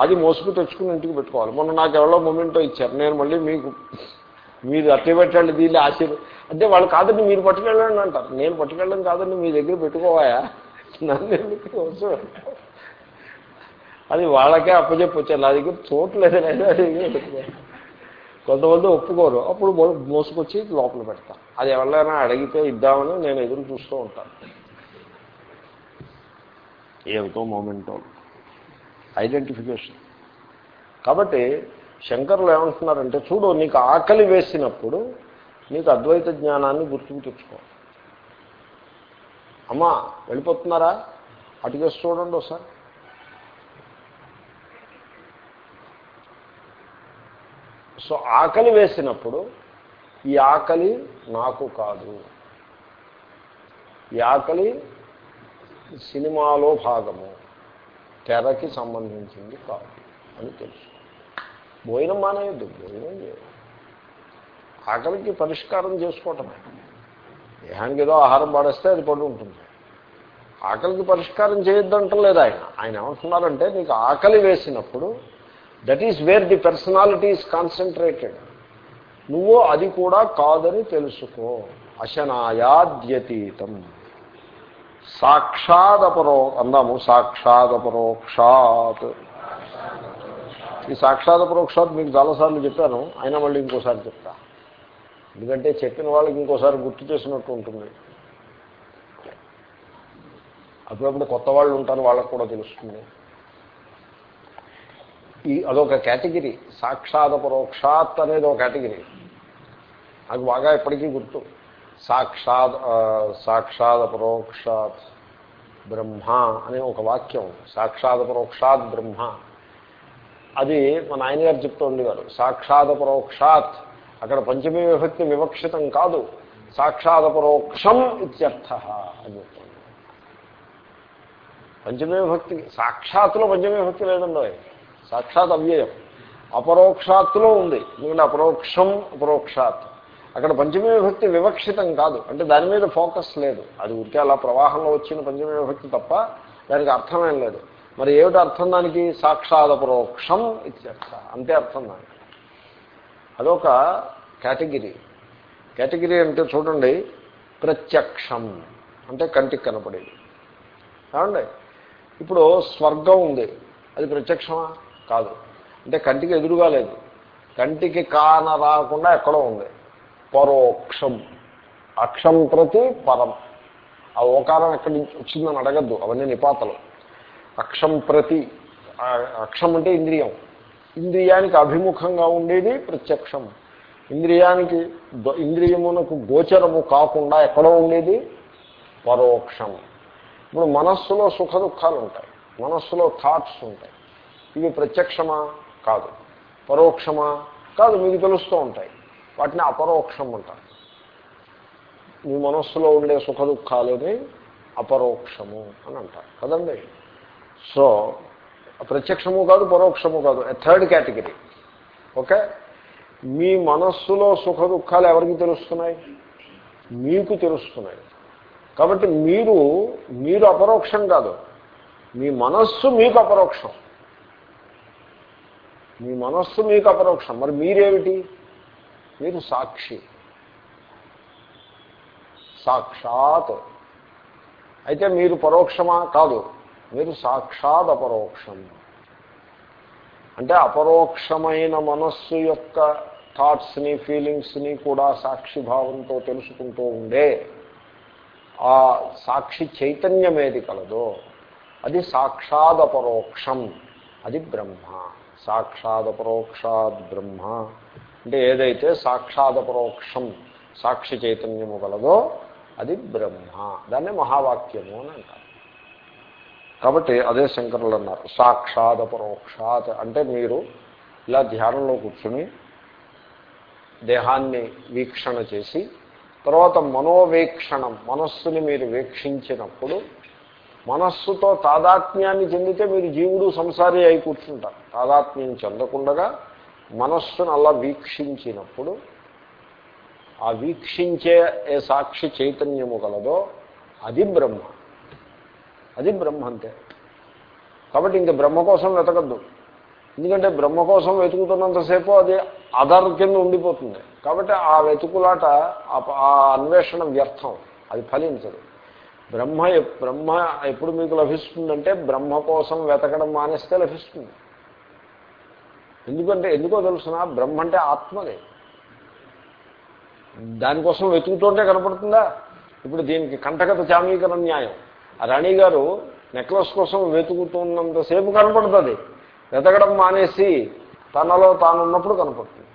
అది మోసుకు తెచ్చుకుని ఇంటికి పెట్టుకోవాలి. మొన్న నాకు ఎవరో మొమెంటో ఇచ్చారు. నేను మళ్ళీ మీకు మీరు అట్టే పెట్టండి దీన్ని ఆశీర్వ అంటే వాళ్ళు కాదండి మీరు పట్టుకెళ్ళండి అంటారు. నేను పట్టుకెళ్ళడం కాదండి మీ దగ్గర పెట్టుకోవాయా? నన్ను ఎందుకు అది వాళ్ళకే అప్పచెప్పొచ్చారు నా దగ్గర చోట్లేదు లేదు. కొంతమంది ఒప్పుకోరు. అప్పుడు మోసుకొచ్చి లోపల పెడతా. అది ఎవరైనా అడిగితే ఇద్దామని నేను ఎదురు చూస్తూ ఉంటాను. ఏమిటో మూమెంటో. ఐడెంటిఫికేషన్. కాబట్టి శంకరులు ఏమంటున్నారంటే చూడు నీకు ఆకలి వేసినప్పుడు నీకు అద్వైత జ్ఞానాన్ని గుర్తుకు తెచ్చుకో. అమ్మా వెళ్ళిపోతున్నారా? అటుకేసి చూడండి ఒకసారి. సో ఆకలి వేసినప్పుడు ఈ ఆకలి నాకు కాదు. ఈ ఆకలి సినిమాలో భాగము తెరకి సంబంధించింది కాదు అని తెలుసు. భోజనం మానేయద్దు భోజనం చేయదు ఆకలికి పరిష్కారం చేసుకోవటమే. దేహానికి ఏదో ఆహారం పాడేస్తే అది పడి ఉంటుంది. ఆకలికి పరిష్కారం చేయొద్దంటలేదు ఆయన? ఆయన ఏమంటున్నారంటే నీకు ఆకలి వేసినప్పుడు that is where the personality is concentrated నువ్వు అది కూడా కాదని తెలుసుకో. అశనాయాద్యతీతం. సాక్షాదపరో అందాము సాక్షాదపరోక్షాత్. ఈ సాక్షాదపరోక్షాత్ మీకు చాలాసార్లు చెప్పాను. అయినా మళ్ళీ ఇంకోసారి చెప్తా. ఎందుకంటే చెప్పిన వాళ్ళకి ఇంకోసారి గుర్తు చేసినట్టు ఉంటుంది. అప్పుడప్పుడు కొత్త వాళ్ళు ఉంటారు వాళ్ళకు కూడా తెలుస్తుంది. ఈ అదొక కేటగిరీ. సాక్షాత్ పరోక్షాత్ అనేది ఒక కేటగిరీ. నాకు బాగా ఎప్పటికీ గుర్తు. సాక్షాత్ సాక్షాత్ పరోక్షాత్ బ్రహ్మ అనే ఒక వాక్యం. సాక్షాత్ పరోక్షాత్ బ్రహ్మ. అది మా నాయనగారు చెప్తూ ఉండేవారు. సాక్షాత్ పరోక్షాత్. అక్కడ పంచమీ విభక్తి వివక్షితం కాదు. సాక్షాత్ పరోక్షం ఇత్యర్థ అని చెప్తుంది పంచమీ విభక్తి సాక్షాత్తులో పంచమీ విభక్తి లేదండి సాక్షాత్ అవ్యయం అపరోక్షాత్తులో ఉంది. ఎందుకంటే అపరోక్షం? అపరోక్షాత్. అక్కడ పంచమీ విభక్తి వివక్షితం కాదు. అంటే దాని మీద ఫోకస్ లేదు. అది ఉంటే అలా ప్రవాహంలో వచ్చిన పంచమీ విభక్తి తప్ప దానికి అర్థమేం లేదు. మరి ఏమిటి అర్థం దానికి? సాక్షాత్ అపరోక్షం ఇత్యర్థ అంతే అర్థం దానికి. అదొక కేటగిరీ. కేటగిరీ అంటే చూడండి ప్రత్యక్షం. అంటే కంటికి కనపడేది. ఏమండి? ఇప్పుడు స్వర్గం ఉంది. అది ప్రత్యక్షమా? కాదు. అంటే కంటికి ఎదురుగా లేదు. కంటికి కాన రాకుండా ఎక్కడో ఉంది. పరోక్షం. అక్షం ప్రతి పరం. ఆ ఓకారం ఎక్కడి నుంచి వచ్చిందని అడగద్దు. అవన్నీ నిపాతలు. అక్షం ప్రతి అక్షం అంటే ఇంద్రియం. ఇంద్రియానికి అభిముఖంగా ఉండేది ప్రత్యక్షం. ఇంద్రియానికి ఇంద్రియమునకు గోచరము కాకుండా ఎక్కడో ఉండేది పరోక్షం. ఇప్పుడు మనస్సులో సుఖ దుఃఖాలు ఉంటాయి మనస్సులో థాట్స్ ఉంటాయి. ఇవి ప్రత్యక్షమా? కాదు. పరోక్షమా? కాదు మీకు తెలుస్తూ ఉంటాయి. వాటిని అపరోక్షం అంటారు. మీ మనస్సులో ఉండే సుఖ దుఃఖాలని అపరోక్షము అని అంటారు. కదండి? సో ప్రత్యక్షము కాదు పరోక్షము కాదు. Third category okay? మీ మనస్సులో సుఖ దుఃఖాలు ఎవరికి తెలుస్తున్నాయి? మీకు తెలుస్తున్నాయి. కాబట్టి మీరు మీరు అపరోక్షం కాదు. మీ మనస్సు మీకు అపరోక్షం. మీ మనస్సు మీకు అపరోక్షం. మరి మీరేమిటి? మీరు సాక్షి. సాక్షాత్. అయితే మీరు పరోక్షమా? కాదు. మీరు సాక్షాత్ అపరోక్షం. అంటే అపరోక్షమైన మనస్సు యొక్క థాట్స్ని ఫీలింగ్స్ని కూడా సాక్షిభావంతో తెలుసుకుంటూ ఉండే ఆ సాక్షి చైతన్యం ఏది కలదో అది సాక్షాదపరోక్షం అది బ్రహ్మ. సాక్షాదపరోక్షాద్ బ్రహ్మ. అంటే ఏదైతే సాక్షాదపరోక్షం సాక్షి చైతన్యము గలదో అది బ్రహ్మ. దాన్ని మహావాక్యము అని అంటారు. కాబట్టి అదే శంకరులు అన్నారు సాక్షాదపరోక్షాత్. అంటే మీరు ఇలా ధ్యానంలో కూర్చుని దేహాన్ని వీక్షణ చేసి తర్వాత మనోవీక్షణం మనస్సుని మీరు వీక్షించినప్పుడు మనస్సుతో తాదాత్మ్యాన్ని చెందితే మీరు జీవుడు సంసారి అయి కూర్చుంటారు. తాదాత్మ్యం చెందకుండగా మనస్సును అలా వీక్షించినప్పుడు ఆ వీక్షించే ఏ సాక్షి చైతన్యము గలదో అది బ్రహ్మ. అది బ్రహ్మ అంతే. కాబట్టి ఇంక బ్రహ్మ కోసం వెతకద్దు. ఎందుకంటే బ్రహ్మ కోసం వెతుకుతున్నంతసేపు అది అదర్ కింద ఉండిపోతుంది. కాబట్టి ఆ వెతుకులాట ఆ అన్వేషణ వ్యర్థం. అది ఫలించదు. బ్రహ్మ బ్రహ్మ ఎప్పుడు మీకు లభిస్తుందంటే బ్రహ్మ కోసం వెతకడం మానేస్తే లభిస్తుంది. ఎందుకంటే ఎందుకో తెలుసిన బ్రహ్మ అంటే ఆత్మదే దానికోసం వెతుకుతుంటే కనపడుతుందా? ఇప్పుడు దీనికి కంటకత చామీకరణ న్యాయం. ఆ రాణి గారు నెక్లెస్ కోసం వెతుకుతున్నంతసేపు కనపడుతుంది. వెతకడం మానేసి తనలో తానున్నప్పుడు కనపడుతుంది.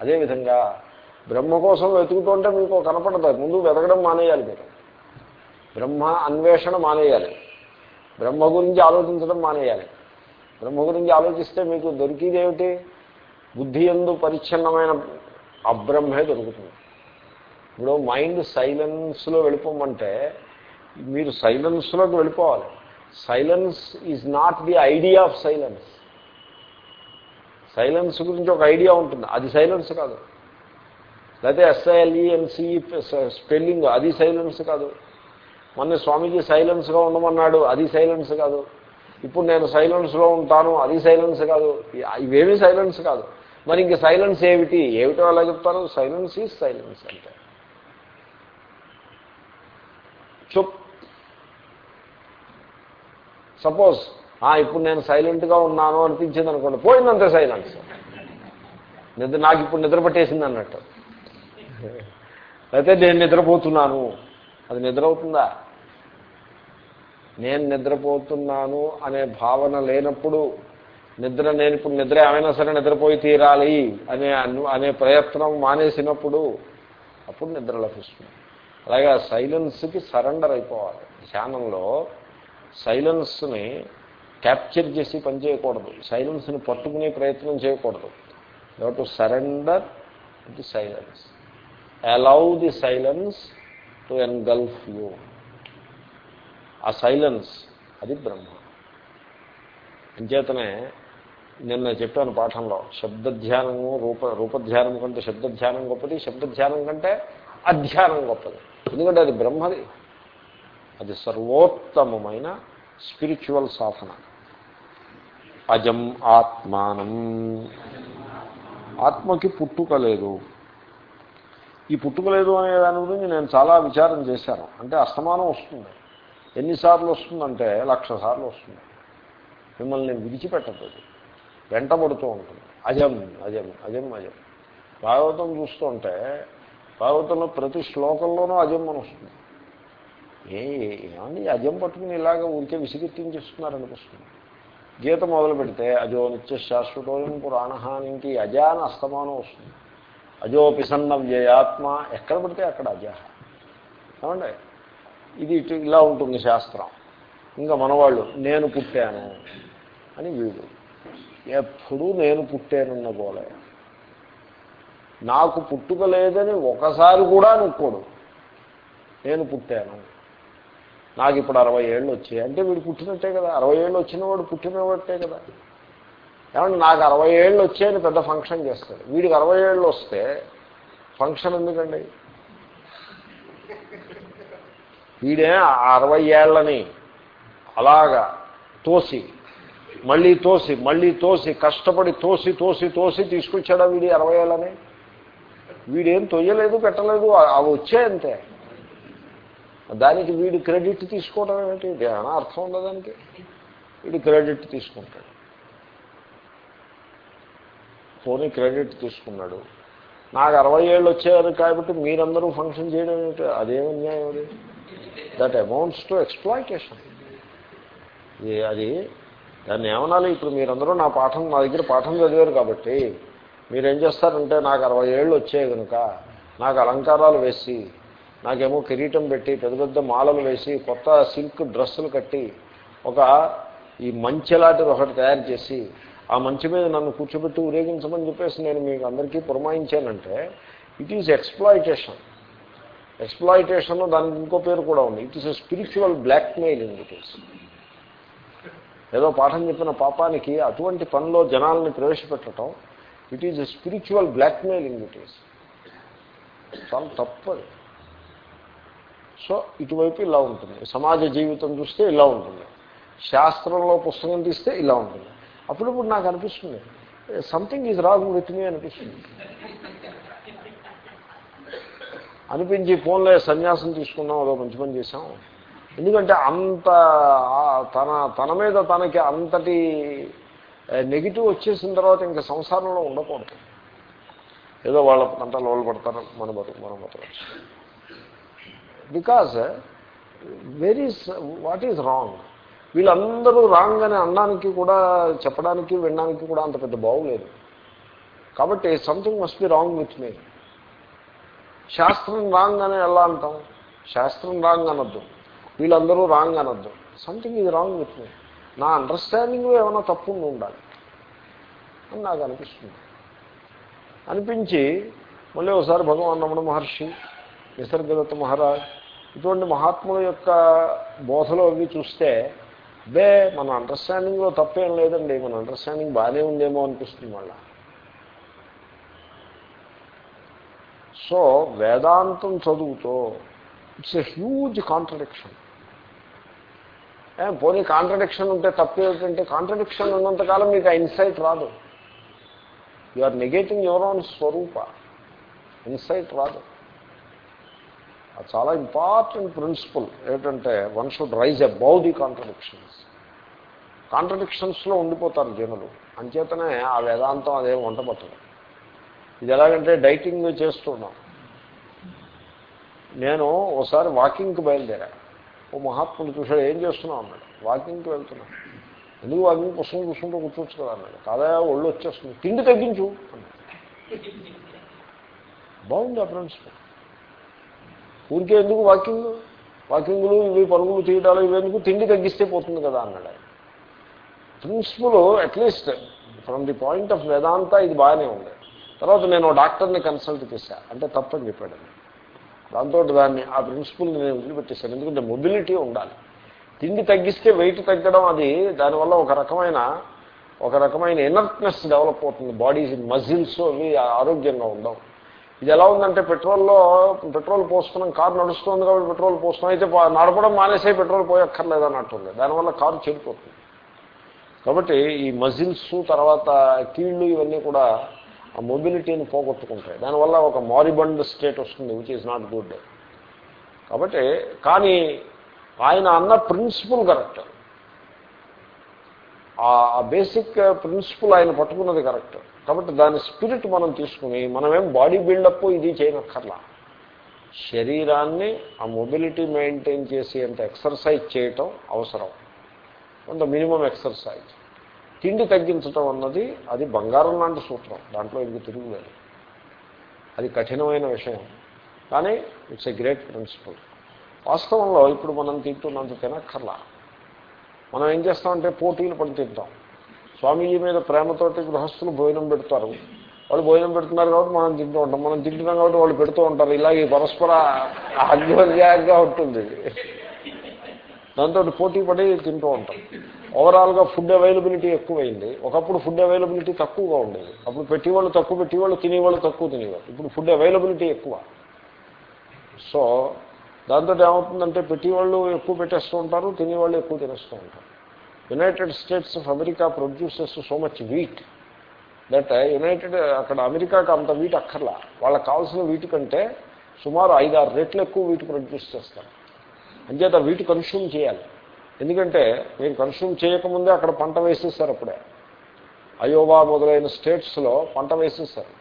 అదేవిధంగా బ్రహ్మ కోసం వెతుకుతుంటే మీకు కనపడదు. ముందు వెతకడం మానేయాలి మీరు. బ్రహ్మ అన్వేషణ మానేయాలి. బ్రహ్మ గురించి ఆలోచించడం మానేయాలి. బ్రహ్మ గురించి ఆలోచిస్తే మీకు దొరికిదేమిటి బుద్ధి ఎందు పరిచ్ఛిన్నమైన అబ్రహ్మే దొరుకుతుంది. ఇప్పుడు మైండ్ సైలెన్స్లో వెళ్ళిపోమంటే మీరు సైలెన్స్లోకి వెళ్ళిపోవాలి. Silence is not the idea of silence. Silence గురించి ఒక ఐడియా ఉంటుంది. అది సైలెన్స్ కాదు. లేకపోతే ఎస్ఐఎల్ఈఎన్సీ స్పెల్లింగ్ అది సైలెన్స్ కాదు. మొన్న స్వామీజీ సైలెన్స్గా ఉండమన్నాడు. అది సైలెన్స్ కాదు. ఇప్పుడు నేను సైలెన్స్లో ఉంటాను. అది సైలెన్స్ కాదు. ఇవేమీ సైలెన్స్ కాదు. మరి ఇంక సైలెన్స్ ఏమిటి? ఏమిటో అలా చెప్తారు సైలెన్స్ ఈజ్ సైలెన్స్ అంటే. చుప్ సపోజ్ ఇప్పుడు నేను సైలెంట్గా ఉన్నాను అనిపించింది అనుకోండి. పోయిందంతే సైలెన్స్ నిద్ర నాకు ఇప్పుడు నిద్ర పట్టేసింది అన్నట్టు. అయితే నేను నిద్రపోతున్నాను. అది నిద్ర అవుతుందా? నేను నిద్రపోతున్నాను అనే భావన లేనప్పుడు నిద్ర నేను ఇప్పుడు నిద్ర ఏమైనా సరే నిద్రపోయి తీరాలి అనే అనే ప్రయత్నం మానేసినప్పుడు అప్పుడు నిద్ర లభిస్తుంది. అలాగే సైలెన్స్కి సరెండర్ అయిపోవాలి. ధ్యానంలో సైలెన్స్ని క్యాప్చర్ చేసి పనిచేయకూడదు సైలెన్స్ని పట్టుకునే ప్రయత్నం చేయకూడదు. You to surrender the silence. Allow the silence to engulf you. ఆ సైలెన్స్ అది బ్రహ్మ. అంచేతనే నిన్న చెప్పాను పాఠంలో శబ్దధ్యానము రూప రూపధ్యానం కంటే శబ్దధ్యానం గొప్పది శబ్దధ్యానం కంటే అధ్యానం గొప్పది. ఎందుకంటే అది బ్రహ్మది. అది సర్వోత్తమమైన స్పిరిచువల్ సాధన. అజం ఆత్మానం. ఆత్మకి పుట్టుక లేదు. ఈ పుట్టుక లేదు అనే దాని గురించి నేను చాలా విచారం చేశాను. అంటే అస్తమానం వస్తుంది. ఎన్నిసార్లు వస్తుందంటే లక్ష సార్లు వస్తుంది. మిమ్మల్ని విడిచిపెట్టదు వెంటబడుతూ ఉంటుంది. అజం అజం అజం అజం. భాగవతం చూస్తుంటే భాగవతంలో ప్రతి శ్లోకంలోనూ అజం అని వస్తుంది. ఏ ఏమని అజం పట్టుకుని ఇలాగ ఊరికే విసిగెత్తించేస్తున్నారనిపిస్తుంది. గీత మొదలు పెడితే అజో నిత్య శాశ్వతోయం పురాణహానికి అజాన అస్తమానం వస్తుంది. అజోపిసన్న వ్యయాత్మ ఎక్కడ పడితే అక్కడ అజ. ఏమండి? ఇది ఇటు ఇలా ఉంటుంది శాస్త్రం. ఇంకా మనవాళ్ళు నేను పుట్టాను అని వీడు. ఎప్పుడూ నేను పుట్టానన్న గోలే నాకు పుట్టుక లేదని ఒకసారి కూడా అనుకోడు. నేను పుట్టాను. నాకు ఇప్పుడు అరవై ఏళ్ళు వచ్చాయి. అంటే వీడు పుట్టినట్టే కదా. అరవై ఏళ్ళు వచ్చినవాడు పుట్టినవాటే కదా. ఏమంటే నాకు అరవై ఏళ్ళు వచ్చాయని పెద్ద ఫంక్షన్ చేస్తాడు. వీడికి అరవై ఏళ్ళు వస్తే ఫంక్షన్ ఎందుకండి? వీడే అరవై ఏళ్ళని అలాగా తోసి మళ్ళీ తోసి మళ్ళీ తోసి కష్టపడి తోసి తోసి తోసి తీసుకొచ్చాడా వీడి అరవై ఏళ్ళని? వీడేం తొయ్యలేదు పెట్టలేదు అవి వచ్చాయంతే దానికి వీడు క్రెడిట్ తీసుకోవడం ఏమిటి? ఏమైనా అర్థం ఉందా దానికి? వీడు క్రెడిట్ తీసుకుంటాడు. పోనీ క్రెడిట్ తీసుకున్నాడు. నాకు అరవై ఏళ్ళు వచ్చారు కాబట్టి మీరందరూ ఫంక్షన్ చేయడం ఏమిటి? అదేమి న్యాయం అది? దట్ అమౌంట్స్ టు ఎక్స్ప్లాయిటేషన్ అది దాన్ని ఏమనాలి? ఇప్పుడు మీరందరూ నా పాఠం నా దగ్గర పాఠం చదివారు కాబట్టి మీరేం చేస్తారంటే నాకు అరవై ఏళ్ళు వచ్చాయి కనుక నాకు అలంకారాలు వేసి నాకేమో కిరీటం పెట్టి పెద్ద పెద్ద మాలలు వేసి కొత్త సిల్క్ డ్రెస్సులు కట్టి ఒక ఈ మంచెలాంటిది ఒకటి తయారు చేసి ఆ మంచి మీద నన్ను కూర్చోబెట్టి ఊరేగించమని చెప్పేసి నేను మీకు అందరికీ పురమాయించానంటే ఇట్ ఈజ్ ఎక్స్ప్లాయిటేషన్ ఎక్స్ప్లాయిటేషన్ దానికి ఇంకో పేరు కూడా ఉంది. It is a spiritual blackmailing it is ఏదో పాఠం చెప్పిన పాపానికి అటువంటి పనిలో జనాల్ని ప్రవేశపెట్టడం it is a spiritual blackmailing it is చాలా తప్పది. సో ఇటువైపు ఇలా ఉంటుంది. సమాజ జీవితం చూస్తే ఇలా ఉంటుంది. శాస్త్రంలో పుస్తకం తీస్తే ఇలా ఉంటుంది. అప్పుడప్పుడు నాకు అనిపిస్తుంది something is wrong with me అనిపిస్తుంది. అనిపించి ఫోన్లో సన్యాసం తీసుకున్నాం అదో మంచి పని చేసాం ఎందుకంటే అంత తన తన మీద తనకి అంతటి నెగిటివ్ వచ్చేసిన తర్వాత ఇంకా సంసారంలో ఉండకూడదు. ఏదో వాళ్ళ అంతా వాళ్ళు పడతారు మన బతుకు మనం బతకచ్చు because very what is wrong వీళ్ళందరూ రాంగ్ అని అనడానికి కూడా చెప్పడానికి వినడానికి కూడా అంత పెద్ద బాగులేదు కాబట్టి something must be wrong with me శాస్త్రం రాంగ్ అని ఎలా అంటాం శాస్త్రం రాంగ్ అనొద్దు వీళ్ళందరూ రాంగ్ అనొద్దు సంథింగ్ ఇది రాంగ్ విత్ మీ నా అండర్స్టాండింగ్లో ఏమైనా తప్పు ఉండాలి. అని నాకు అనిపిస్తుంది. అనిపించి మళ్ళీ ఒకసారి భగవాన్ రమణ మహర్షి నిసర్గదత్త మహారాజ్ ఇటువంటి మహాత్ముల యొక్క బోధలో అవి చూస్తే బే మన అండర్స్టాండింగ్లో తప్పేం లేదండి. మన అండర్స్టాండింగ్ బాగానే ఉందేమో అనిపిస్తుంది మళ్ళీ. సో వేదాంతం చదువుతో ఇట్స్ ఎ హ్యూజ్ కాంట్రడిక్షన్. పోనీ కాంట్రడిక్షన్ ఉంటే తప్పేమిటంటే కాంట్రడిక్షన్ ఉన్నంతకాలం మీకు ఆ ఇన్సైట్ రాదు. You are negating your own Swaroopa. Insight రాదు. అది చాలా ఇంపార్టెంట్ ప్రిన్సిపల్ ఏంటంటే one should rise above the contradictions. కాంట్రడిక్షన్స్లో ఉండిపోతారు జనులు. అంచేతనే ఆ వేదాంతం అదేం వంట పట్టదు ఇది ఎలాగంటే డైటింగ్ చేస్తున్నాం. నేను ఒకసారి వాకింగ్కి బయలుదేరా. ఓ మహాత్ముడు చూసాడు ఏం చేస్తున్నావు? అన్నాడు. వాకింగ్కి వెళ్తున్నా. ఎందుకు వాకింగ్ పుస్తకం చూసుకుంటూ కూర్చోవచ్చు కదా? అన్నాడు. కాదా ఒళ్ళు వచ్చేస్తుంది. తిండి తగ్గించు. అన్నాడు. బాగుంది ఆ ప్రిన్సిపల్ ఊరికే ఎందుకు వాకింగ్? వాకింగ్లు ఇవి పరుగులు తీయడాలు ఇవెందుకు తిండి తగ్గిస్తే పోతుంది కదా? అన్నాడు principle at least from the point of Vedanta ఇది బాగానే ఉంది. తర్వాత నేను డాక్టర్ని కన్సల్ట్ చేశా. అంటే తప్పని చెప్పాడు. దాంతో దాన్ని ఆ ప్రిన్సిపల్ని నేను వదిలిపెట్టేశాను. ఎందుకంటే మొబిలిటీ ఉండాలి. తిండి తగ్గిస్తే వెయిట్ తగ్గడం అది దానివల్ల ఒక రకమైన ఒక రకమైన ఎనర్ట్నెస్ డెవలప్ అవుతుంది. బాడీ మజిల్స్ అవి ఆరోగ్యంగా ఉండవు. ఇది ఎలా ఉందంటే పెట్రోల్లో పెట్రోల్ పోస్తున్నాం కారు నడుస్తుంది కాబట్టి పెట్రోల్ పోస్తున్నాం అయితే నడపడం మానేసే పెట్రోల్ పోయక్కర్లేదు అన్నట్టుంది. దానివల్ల కారు చెడిపోతుంది. కాబట్టి ఈ మజిల్స్ తర్వాత కీళ్ళు ఇవన్నీ కూడా ఆ మొబిలిటీని పోగొట్టుకుంటాయి. దానివల్ల ఒక మారిబండ్ స్టేట్ వస్తుంది విచ్ ఈజ్ నాట్ గుడ్ కాబట్టి కానీ ఆయన అన్న ప్రిన్సిపల్ కరెక్ట్ ఆ బేసిక్ ప్రిన్సిపల్ ఆయన పట్టుకున్నది కరెక్ట్ కాబట్టి దాని స్పిరిట్ మనం తీసుకుని మనమేం బాడీ బిల్డప్ ఇది చేయనక్కర్లా. శరీరాన్ని ఆ మొబిలిటీ మెయింటైన్ చేసి అంత ఎక్సర్సైజ్ చేయటం అవసరం. కొంత మినిమం ఎక్సర్సైజ్ తిండి తగ్గించటం అన్నది అది బంగారం లాంటి సూత్రం. దాంట్లో ఇంక తిరుగులేదు. అది కఠినమైన విషయం. కానీ ఇట్స్ ఎ గ్రేట్ ప్రిన్సిపల్. వాస్తవంలో ఇప్పుడు మనం తింటున్నంత తినక్కర్లా. మనం ఏం చేస్తామంటే పోటీలు పడి తింటాం. స్వామీజీ మీద ప్రేమతోటి గృహస్థులు భోజనం పెడతారు. వాళ్ళు భోజనం పెడుతున్నారు కాబట్టి మనం తింటూ ఉంటాం. మనం తింటున్నాం కాబట్టి వాళ్ళు పెడుతూ ఉంటారు. ఇలాగే పరస్పర అగ్నిగా ఉంటుంది. దాంతో పోటీ పడి తింటూ ఉంటాం. ఓవరాల్గా ఫుడ్ అవైలబిలిటీ ఎక్కువైంది. ఒకప్పుడు ఫుడ్ అవైలబిలిటీ తక్కువగా ఉండేది. అప్పుడు పెట్టేవాళ్ళు తక్కువ పెట్టేవాళ్ళు తినేవాళ్ళు తక్కువ తినేవాళ్ళు ఇప్పుడు ఫుడ్ అవైలబిలిటీ ఎక్కువ. సో దాంతో ఏమవుతుందంటే పెట్టేవాళ్ళు ఎక్కువ పెట్టేస్తూ ఉంటారు తినేవాళ్ళు ఎక్కువ తినేస్తూ ఉంటారు. United States of America produces so much wheat that United అక్కడ అమెరికాకి అంత వీట్ అక్కర్లా. వాళ్ళకి కావాల్సిన వీటి కంటే సుమారు ఐదారు రెట్లు ఎక్కువ వీటి ప్రొడ్యూస్ చేస్తారు. అంచేత వీటి కన్స్యూమ్ చేయాలి. ఎందుకంటే మీరు కన్స్యూమ్ చేయకముందే అక్కడ పంట వేసేస్తారు అప్పుడే. అయోవా మొదలైన స్టేట్స్లో పంట వేసేస్తారు.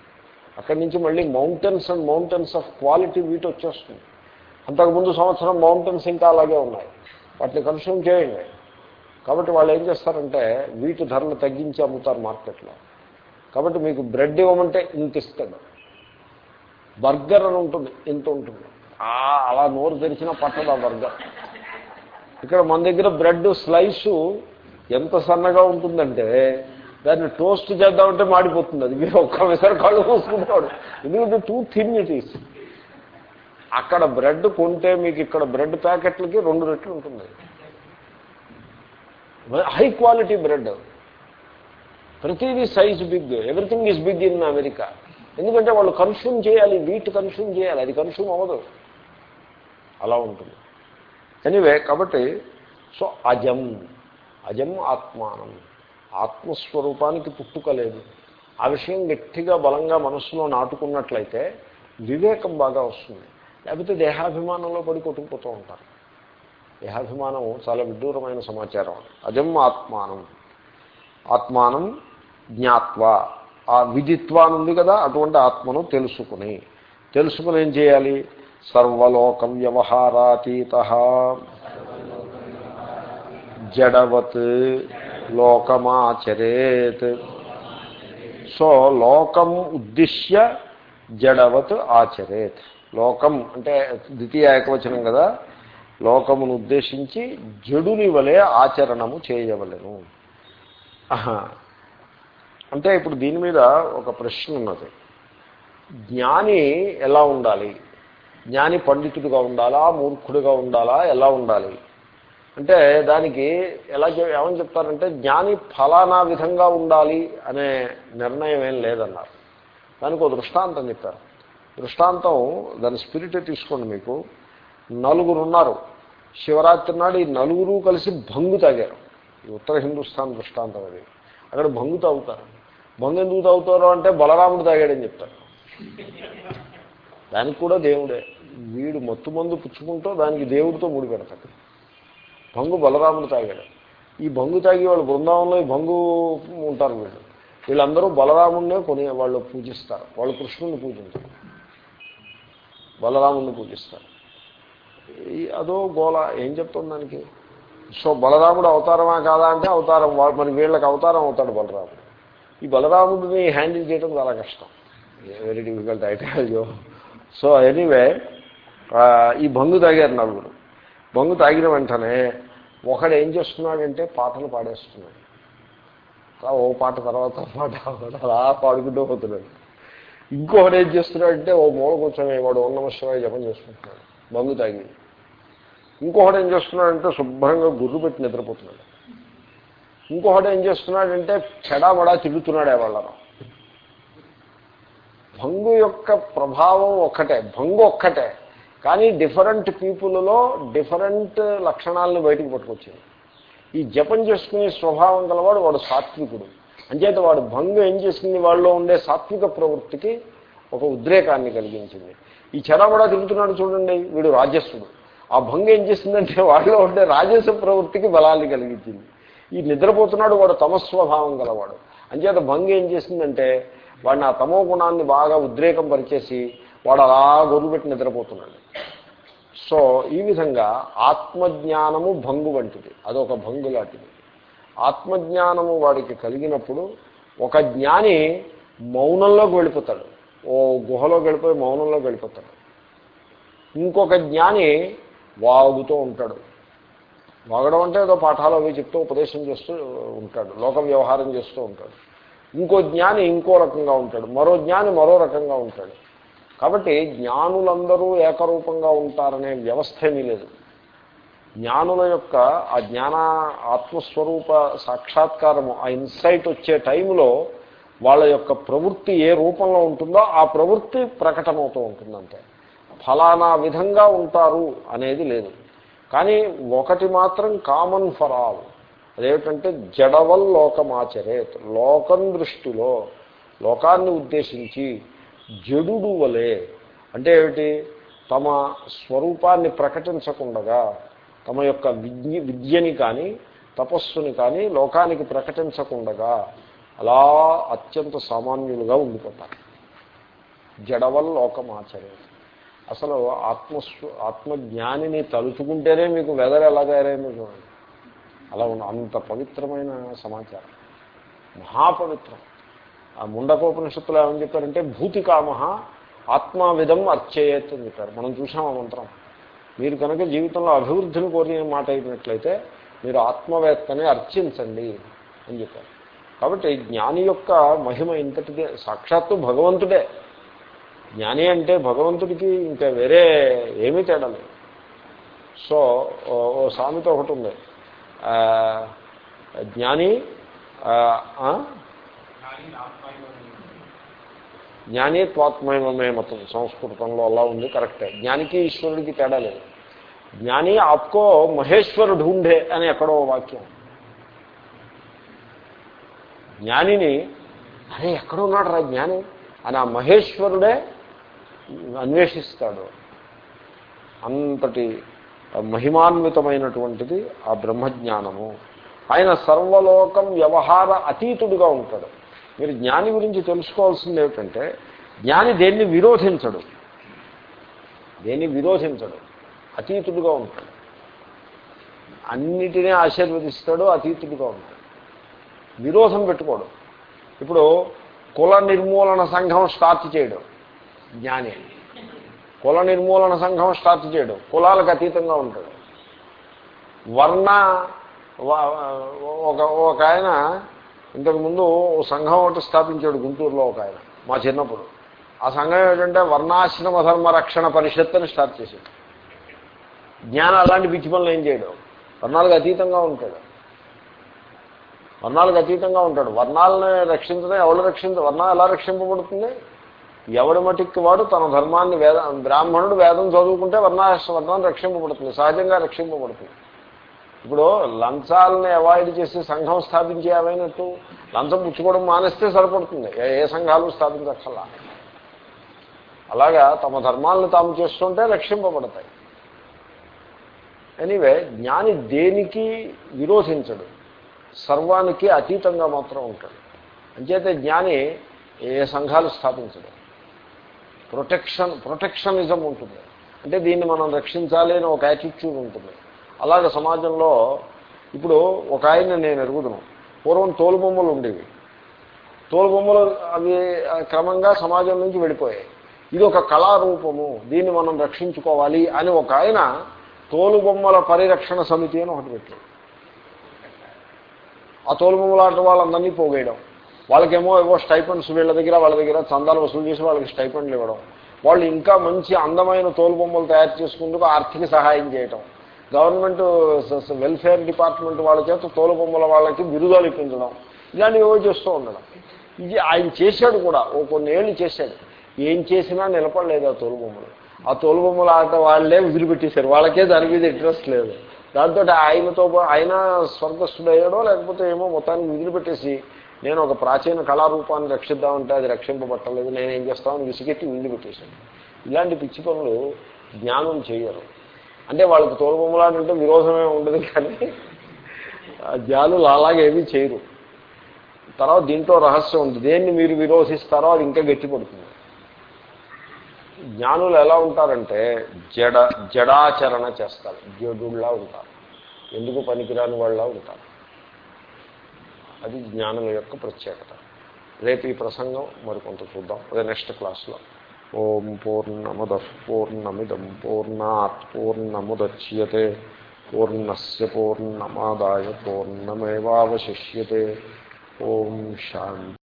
అక్కడి నుంచి మళ్ళీ mountains and mountains of quality వీటి వచ్చేస్తుంది. అంతకుముందు సంవత్సరం మౌంటైన్స్ ఇంకా అలాగే ఉన్నాయి. వాటిని కన్స్యూమ్ చేయండి. కాబట్టి వాళ్ళు ఏం చేస్తారంటే వీటి ధరలు తగ్గించి అమ్ముతారు మార్కెట్లో కాబట్టి మీకు బ్రెడ్ ఇవ్వమంటే ఇంత ఇస్తాడు బర్గర్ అని ఉంటుంది ఇంత ఉంటుంది. అలా నోరు తెరిచినా పట్టదు ఆ వర్గం. ఇక్కడ మన దగ్గర బ్రెడ్ స్లైసు ఎంత సన్నగా ఉంటుందంటే దాన్ని టోస్ట్ చేద్దామంటే మాడిపోతుంది. అది మీరు ఒక్క విసరి కళ్ళు పోసుకుంటాడు ఎందుకంటే టూ థిన్ ఇట్ ఈస్ అక్కడ బ్రెడ్ కొంటే మీకు ఇక్కడ బ్రెడ్ ప్యాకెట్లకి రెండు రెట్లు ఉంటుంది. High quality bread. ప్రతిదీ size big. Everything is big in America. ఎందుకంటే వాళ్ళు కన్స్యూమ్ చేయాలి వీట్ కన్స్యూమ్ చేయాలి. అది కన్స్యూమ్ అవ్వదు. అలా ఉంటుంది. ఎనివే కాబట్టి సో అజం. అజం ఆత్మానం. ఆత్మస్వరూపానికి పుట్టుక లేదు. ఆ విషయం గట్టిగా బలంగా మనస్సులో నాటుకున్నట్లయితే వివేకం బాగా వస్తుంది. లేకపోతే దేహాభిమానంలో పడి కొట్టుకుపోతూ ఉంటారు. దేహాభిమానం చాలా విడ్డూరమైన సమాచారం అజం ఆత్మానం. ఆత్మానం జ్ఞాత్వ. ఆ విదిత్వ అని ఉంది కదా అటువంటి ఆత్మను తెలుసుకుని. తెలుసుకుని ఏం చేయాలి? సర్వలోక వ్యవహారాతీత జడవత్ లోకమాచరేత్. సో లోకం ఉద్దిశ్య జడవత్ ఆచరేత్. లోకం అంటే ద్వితీయ ఏకవచనం కదా. లోకమును ఉద్దేశించి జడుని వలె ఆచరణము చేయవలను. అంటే ఇప్పుడు దీని మీద ఒక ప్రశ్న ఉన్నది. జ్ఞాని ఎలా ఉండాలి? జ్ఞాని పండితుడిగా ఉండాలా మూర్ఖుడిగా ఉండాలా ఎలా ఉండాలి? అంటే దానికి ఎలా ఏమని చెప్తారంటే జ్ఞాని ఫలానా విధంగా ఉండాలి అనే నిర్ణయం ఏం లేదన్నారు. దానికి ఒక దృష్టాంతం చెప్పారు. దృష్టాంతం దాని స్పిరిట్ తీసుకోండి మీకు. నలుగురు ఉన్నారు. శివరాత్రి నాడు ఈ నలుగురు కలిసి భంగు తాగారు. ఉత్తర హిందుస్థాన్ దృష్టాంతం అది. అక్కడ భంగు తాగుతారు. భంగు ఎందుకు తాగుతారు అంటే బలరాముడు తాగాడని చెప్తారు. దానికి కూడా దేవుడే. వీడు మత్తు మందు పుచ్చుకుంటూ దానికి దేవుడితో ముడి పెడతాడు. భంగు బలరాముడు తాగాడు. ఈ భంగు తాగి వాళ్ళు బృందావనంలో ఈ భంగు ఉంటారు వీళ్ళు. వీళ్ళందరూ బలరాముడినే కొని వాళ్ళు పూజిస్తారు. వాళ్ళు కృష్ణుని పూజించారు. బలరాముడిని పూజిస్తారు. అదో గోళ ఏం చెప్తుంది దానికి? సో బలరాముడు అవతారమా కాదా అంటే అవతారం మరి వీళ్ళకి అవతారం అవుతాడు బలరాముడు. ఈ బలరాముడిని హ్యాండిల్ చేయడం చాలా కష్టం. వెరీ డిఫికల్ట్ ఐటల్ సో ఎనీవే ఈ భంగు తాగారు నలుగురు. బంగు తాగిన వెంటనే ఒకడు ఏం చేస్తున్నాడంటే పాటలు పాడేస్తున్నాడు. ఓ పాట తర్వాత పాట అలా పాడుకుంటూ పోతున్నాడు. ఇంకొకటి ఏం చేస్తున్నాడంటే ఓ మూల కూర్చొని వాడు ఉన్నమశివాయ జపం చేసుకుంటున్నాడు బంగు తాగి. ఇంకొకటి ఏం చేస్తున్నాడంటే శుభ్రంగా గుర్రు పెట్టి నిద్రపోతున్నాడు. ఇంకొకటి ఏం చేస్తున్నాడంటే చెడామడా తిరుగుతున్నాడే వాళ్ళను. భంగు యొక్క ప్రభావం ఒక్కటే భంగు ఒక్కటే. కానీ డిఫరెంట్ పీపుల్లో డిఫరెంట్ లక్షణాలను బయటకు పట్టుకొచ్చింది ఈ జపం చేసుకునే స్వభావం గలవాడు వాడు సాత్వికుడు. అంచేత వాడు భంగు ఏం చేసింది? వాళ్ళలో ఉండే సాత్విక ప్రవృత్తికి ఒక ఉద్రేకాన్ని కలిగించింది. ఈ కూడా తిరుగుతున్నాడు చూడండి వీడు రాజస్సుడు. ఆ భంగం ఏం చేసిందంటే వాళ్ళలో ఉండే రాజస్వ ప్రవృత్తికి బలాన్ని కలిగించింది. ఈ నిద్రపోతున్నాడు వాడు తమస్వభావం గలవాడు. అంచేత భంగం ఏం చేసిందంటే వాడిని ఆ తమో గుణాన్ని బాగా ఉద్రేకం పరిచేసి వాడు అలా గొర్రెలు పెట్టి నిద్రపోతున్నాడు. సో ఈ విధంగా ఆత్మజ్ఞానము భంగు వంటిది. అదొక భంగు లాంటిది. ఆత్మజ్ఞానము వాడికి కలిగినప్పుడు ఒక జ్ఞాని మౌనంలోకి వెళ్ళిపోతాడు. ఓ గుహలో గడిపోయి మౌనంలోకి వెళ్ళిపోతాడు. ఇంకొక జ్ఞాని వాగుతూ ఉంటాడు. వాగడం అంటే ఏదో పాఠాలు అవి చెప్తూ ఉపదేశం చేస్తూ ఉంటాడు. లోక వ్యవహారం చేస్తూ ఉంటాడు. ఇంకో జ్ఞాని ఇంకో రకంగా ఉంటాడు. మరో జ్ఞాని మరో రకంగా ఉంటాడు. కాబట్టి జ్ఞానులందరూ ఏకరూపంగా ఉంటారనే వ్యవస్థ ఏమీ లేదు. జ్ఞానుల యొక్క ఆ జ్ఞాన ఆత్మస్వరూప సాక్షాత్కారము ఆ ఇన్సైట్ వచ్చే టైంలో వాళ్ళ యొక్క ప్రవృత్తి ఏ రూపంలో ఉంటుందో ఆ ప్రవృత్తి ప్రకటమవుతూ ఉంటుందంటే ఫలానా విధంగా ఉంటారు అనేది లేదు. కానీ ఒకటి మాత్రం కామన్ ఫర్ ఆల్ అదేమిటంటే జడవల్ లోకమాచరేత్. లోకం దృష్టిలో లోకాన్ని ఉద్దేశించి జడుడు వలే అంటే ఏమిటి? తమ స్వరూపాన్ని ప్రకటించకుండగా తమ యొక్క విద్య విద్యని కానీ తపస్సుని కానీ లోకానికి ప్రకటించకుండగా అలా అత్యంత సామాన్యులుగా ఉండిపోతారు. జడవల్ లోకమాచరే అసలు ఆత్మస్వ ఆత్మజ్ఞానిని తలుచుకుంటేనే మీకు వెదర్ ఎలా తయారైందో చూడండి. అలా ఉన్న అంత పవిత్రమైన సమాచారం. మహాపవిత్రం. ఆ ముండకోపనిషత్తులు ఏమని చెప్పారంటే భూతికామ ఆత్మావిధం అర్చేయత్ అని చెప్పారు. మనం చూసాం ఆ మంత్రం. మీరు కనుక జీవితంలో అభివృద్ధిని కోరిన మాట అయినట్లయితే మీరు ఆత్మవేత్తని అర్చించండి అని చెప్పారు. కాబట్టి జ్ఞాని యొక్క మహిమ ఇంతటిదే. సాక్షాత్తు భగవంతుడే. జ్ఞాని అంటే భగవంతుడికి ఇంకా వేరే ఏమీ తేడా లేదు. సో ఓ సామెత ఒకటి ఉంది. జ్ఞాని జ్ఞాని త్వాత్మయమే మతం సంస్కృతంలో అలా ఉంది కరెక్టే. జ్ఞానికి ఈశ్వరుడికి తేడా లేదు. జ్ఞాని ఆప్కో మహేశ్వరు ఢూంఢే అని ఎక్కడో వాక్యం. జ్ఞానిని అరే ఎక్కడ ఉన్నాడు రా జ్ఞాని? అని ఆ మహేశ్వరుడే అన్వేషిస్తాడు. అంతటి మహిమాన్వితమైనటువంటిది ఆ బ్రహ్మజ్ఞానము. ఆయన సర్వలోకం వ్యవహార అతీతుడుగా ఉంటాడు. మీరు జ్ఞాని గురించి తెలుసుకోవాల్సింది ఏమిటంటే జ్ఞాని దేన్ని విరోధించడు. దేన్ని విరోధించడు. అతీతుడుగా ఉంటాడు. అన్నిటినీ ఆశీర్వదిస్తాడు అతీతుడుగా ఉంటాడు. విరోధం పెట్టుకోడు. ఇప్పుడు కుల నిర్మూలన సంఘం స్టార్ట్ చేయడం జ్ఞాని కుల నిర్మూలన సంఘం స్టార్ట్ చేయడం. కులాలకు అతీతంగా ఉంటాడు. వర్ణ ఒక ఒక ఆయన ఇంతకుముందు సంఘం ఒకటి స్థాపించాడు గుంటూరులో ఒక ఆయన మా చిన్నప్పుడు. ఆ సంఘం ఏంటంటే వర్ణాశ్రమ ధర్మ రక్షణ పరిషత్ అని స్టార్ట్ చేశాడు. జ్ఞానం అలాంటి పిచ్చి పనులు ఏం చేయడం. వర్ణాలకు అతీతంగా ఉంటాడు. వర్ణాలకు అతీతంగా ఉంటాడు. వర్ణాలను రక్షించడం ఎవరు రక్షించ వర్ణం ఎలా రక్షింపబడుతుంది? ఎవడి మటికి వాడు తన ధర్మాన్ని వేద బ్రాహ్మణుడు వేదం చదువుకుంటే వర్ణాశ్ర రక్షింపబడుతుంది సహజంగా రక్షింపబడుతుంది. ఇప్పుడు లంచాలని అవాయిడ్ చేసి సంఘం స్థాపించేవైనట్టు లంచం పుచ్చుకోవడం మానేస్తే సరిపడుతుంది. ఏ సంఘాలు స్థాపించక్కల్లా అలాగా తమ ధర్మాలను తాము చేస్తుంటే రక్షింపబడతాయి. ఎనీవే జ్ఞాని దేనికి విరోధించడు? సర్వానికి అతీతంగా మాత్రం ఉంటాడు. అంచేతే జ్ఞాని ఏ సంఘాలు స్థాపించడు? ప్రొటెక్షన్ ప్రొటెక్షనిజం ఉంటుంది. అంటే దీన్ని మనం రక్షించాలి అని ఒక యాటిట్యూడ్ ఉంటుంది. అలాగే సమాజంలో ఇప్పుడు ఒక ఆయన నేను ఎరుగుతున్నాను పూర్వం తోలుబొమ్మలు ఉండేవి. తోలుబొమ్మలు అవి క్రమంగా సమాజం నుంచి వెళ్ళిపోయాయి. ఇది ఒక కళారూపము. దీన్ని మనం రక్షించుకోవాలి అని ఒక ఆయన తోలుబొమ్మల పరిరక్షణ సమితి అని ఒకటి పెట్టాడు. ఆ తోలుబొమ్మలాట వాళ్ళందరినీ పోగేయడం. వాళ్ళకేమో ఏవో స్టైపెండ్స్ వీళ్ళ దగ్గర వాళ్ళ దగ్గర చందాలు వసూలు చేసి వాళ్ళకి స్టైపెండ్లు ఇవ్వడం. వాళ్ళు ఇంకా మంచి అందమైన తోలుబొమ్మలు తయారు చేసుకుంటూ ఆర్థిక సహాయం చేయటం. గవర్నమెంట్ వెల్ఫేర్ డిపార్ట్మెంట్ వాళ్ళ చేత తోలుబొమ్మల వాళ్ళకి బిరుదాలు ఇప్పించడం. ఇలాంటివి ఏవో చేస్తూ ఉండడం. ఇది ఆయన చేశాడు కూడా ఓ కొన్నేళ్ళు చేశాడు. ఏం చేసినా నిలబడలేదు ఆ తోలుబొమ్మలు ఆ తోలుబొమ్మల ఆట వాళ్ళే వదిలిపెట్టేశారు వాళ్ళకే దాని మీద ఇంట్రెస్ట్ లేదు. దాంతో ఆయనతో ఆయన స్వర్గస్థుడయ్యాడో లేకపోతే ఏమో మొత్తానికి వదిలిపెట్టేసి నేను ఒక ప్రాచీన కళారూపాన్ని రక్షిద్దామంటే అది రక్షింపబట్టలేదు. నేనేం చేస్తామని విసిగెట్టి వదిలిపెట్టేశాను ఇలాంటి పిచ్చి పనులు జ్ఞానం చేయరు. అంటే వాళ్ళకి తోలుబొమ్మలాంటే విరోధమే ఉండదు కానీ జాలు అలాగేమీ చేయరు. తర్వాత దీంట్లో రహస్యం ఉంది. దేన్ని మీరు విరోధిస్తారో అది ఇంకా గట్టిపడుతుంది. జ్ఞానులు ఎలా ఉంటారంటే జడ జడాచరణ చేస్తారు. జడుల్లా ఉంటారు. ఎందుకు పనికిరాని వాళ్ళ ఉంటారు. అది జ్ఞానం యొక్క ప్రత్యేకత. రేపు ఈ ప్రసంగం మరికొంత చూద్దాం. అదే నెక్స్ట్ క్లాస్లో. ఓం పూర్ణముద పూర్ణమిదం పూర్ణాత్ పూర్ణముద్యతే. పూర్ణస్ పూర్ణమాదాయ పూర్ణమేవాశిష్యే ఓం శాంతి.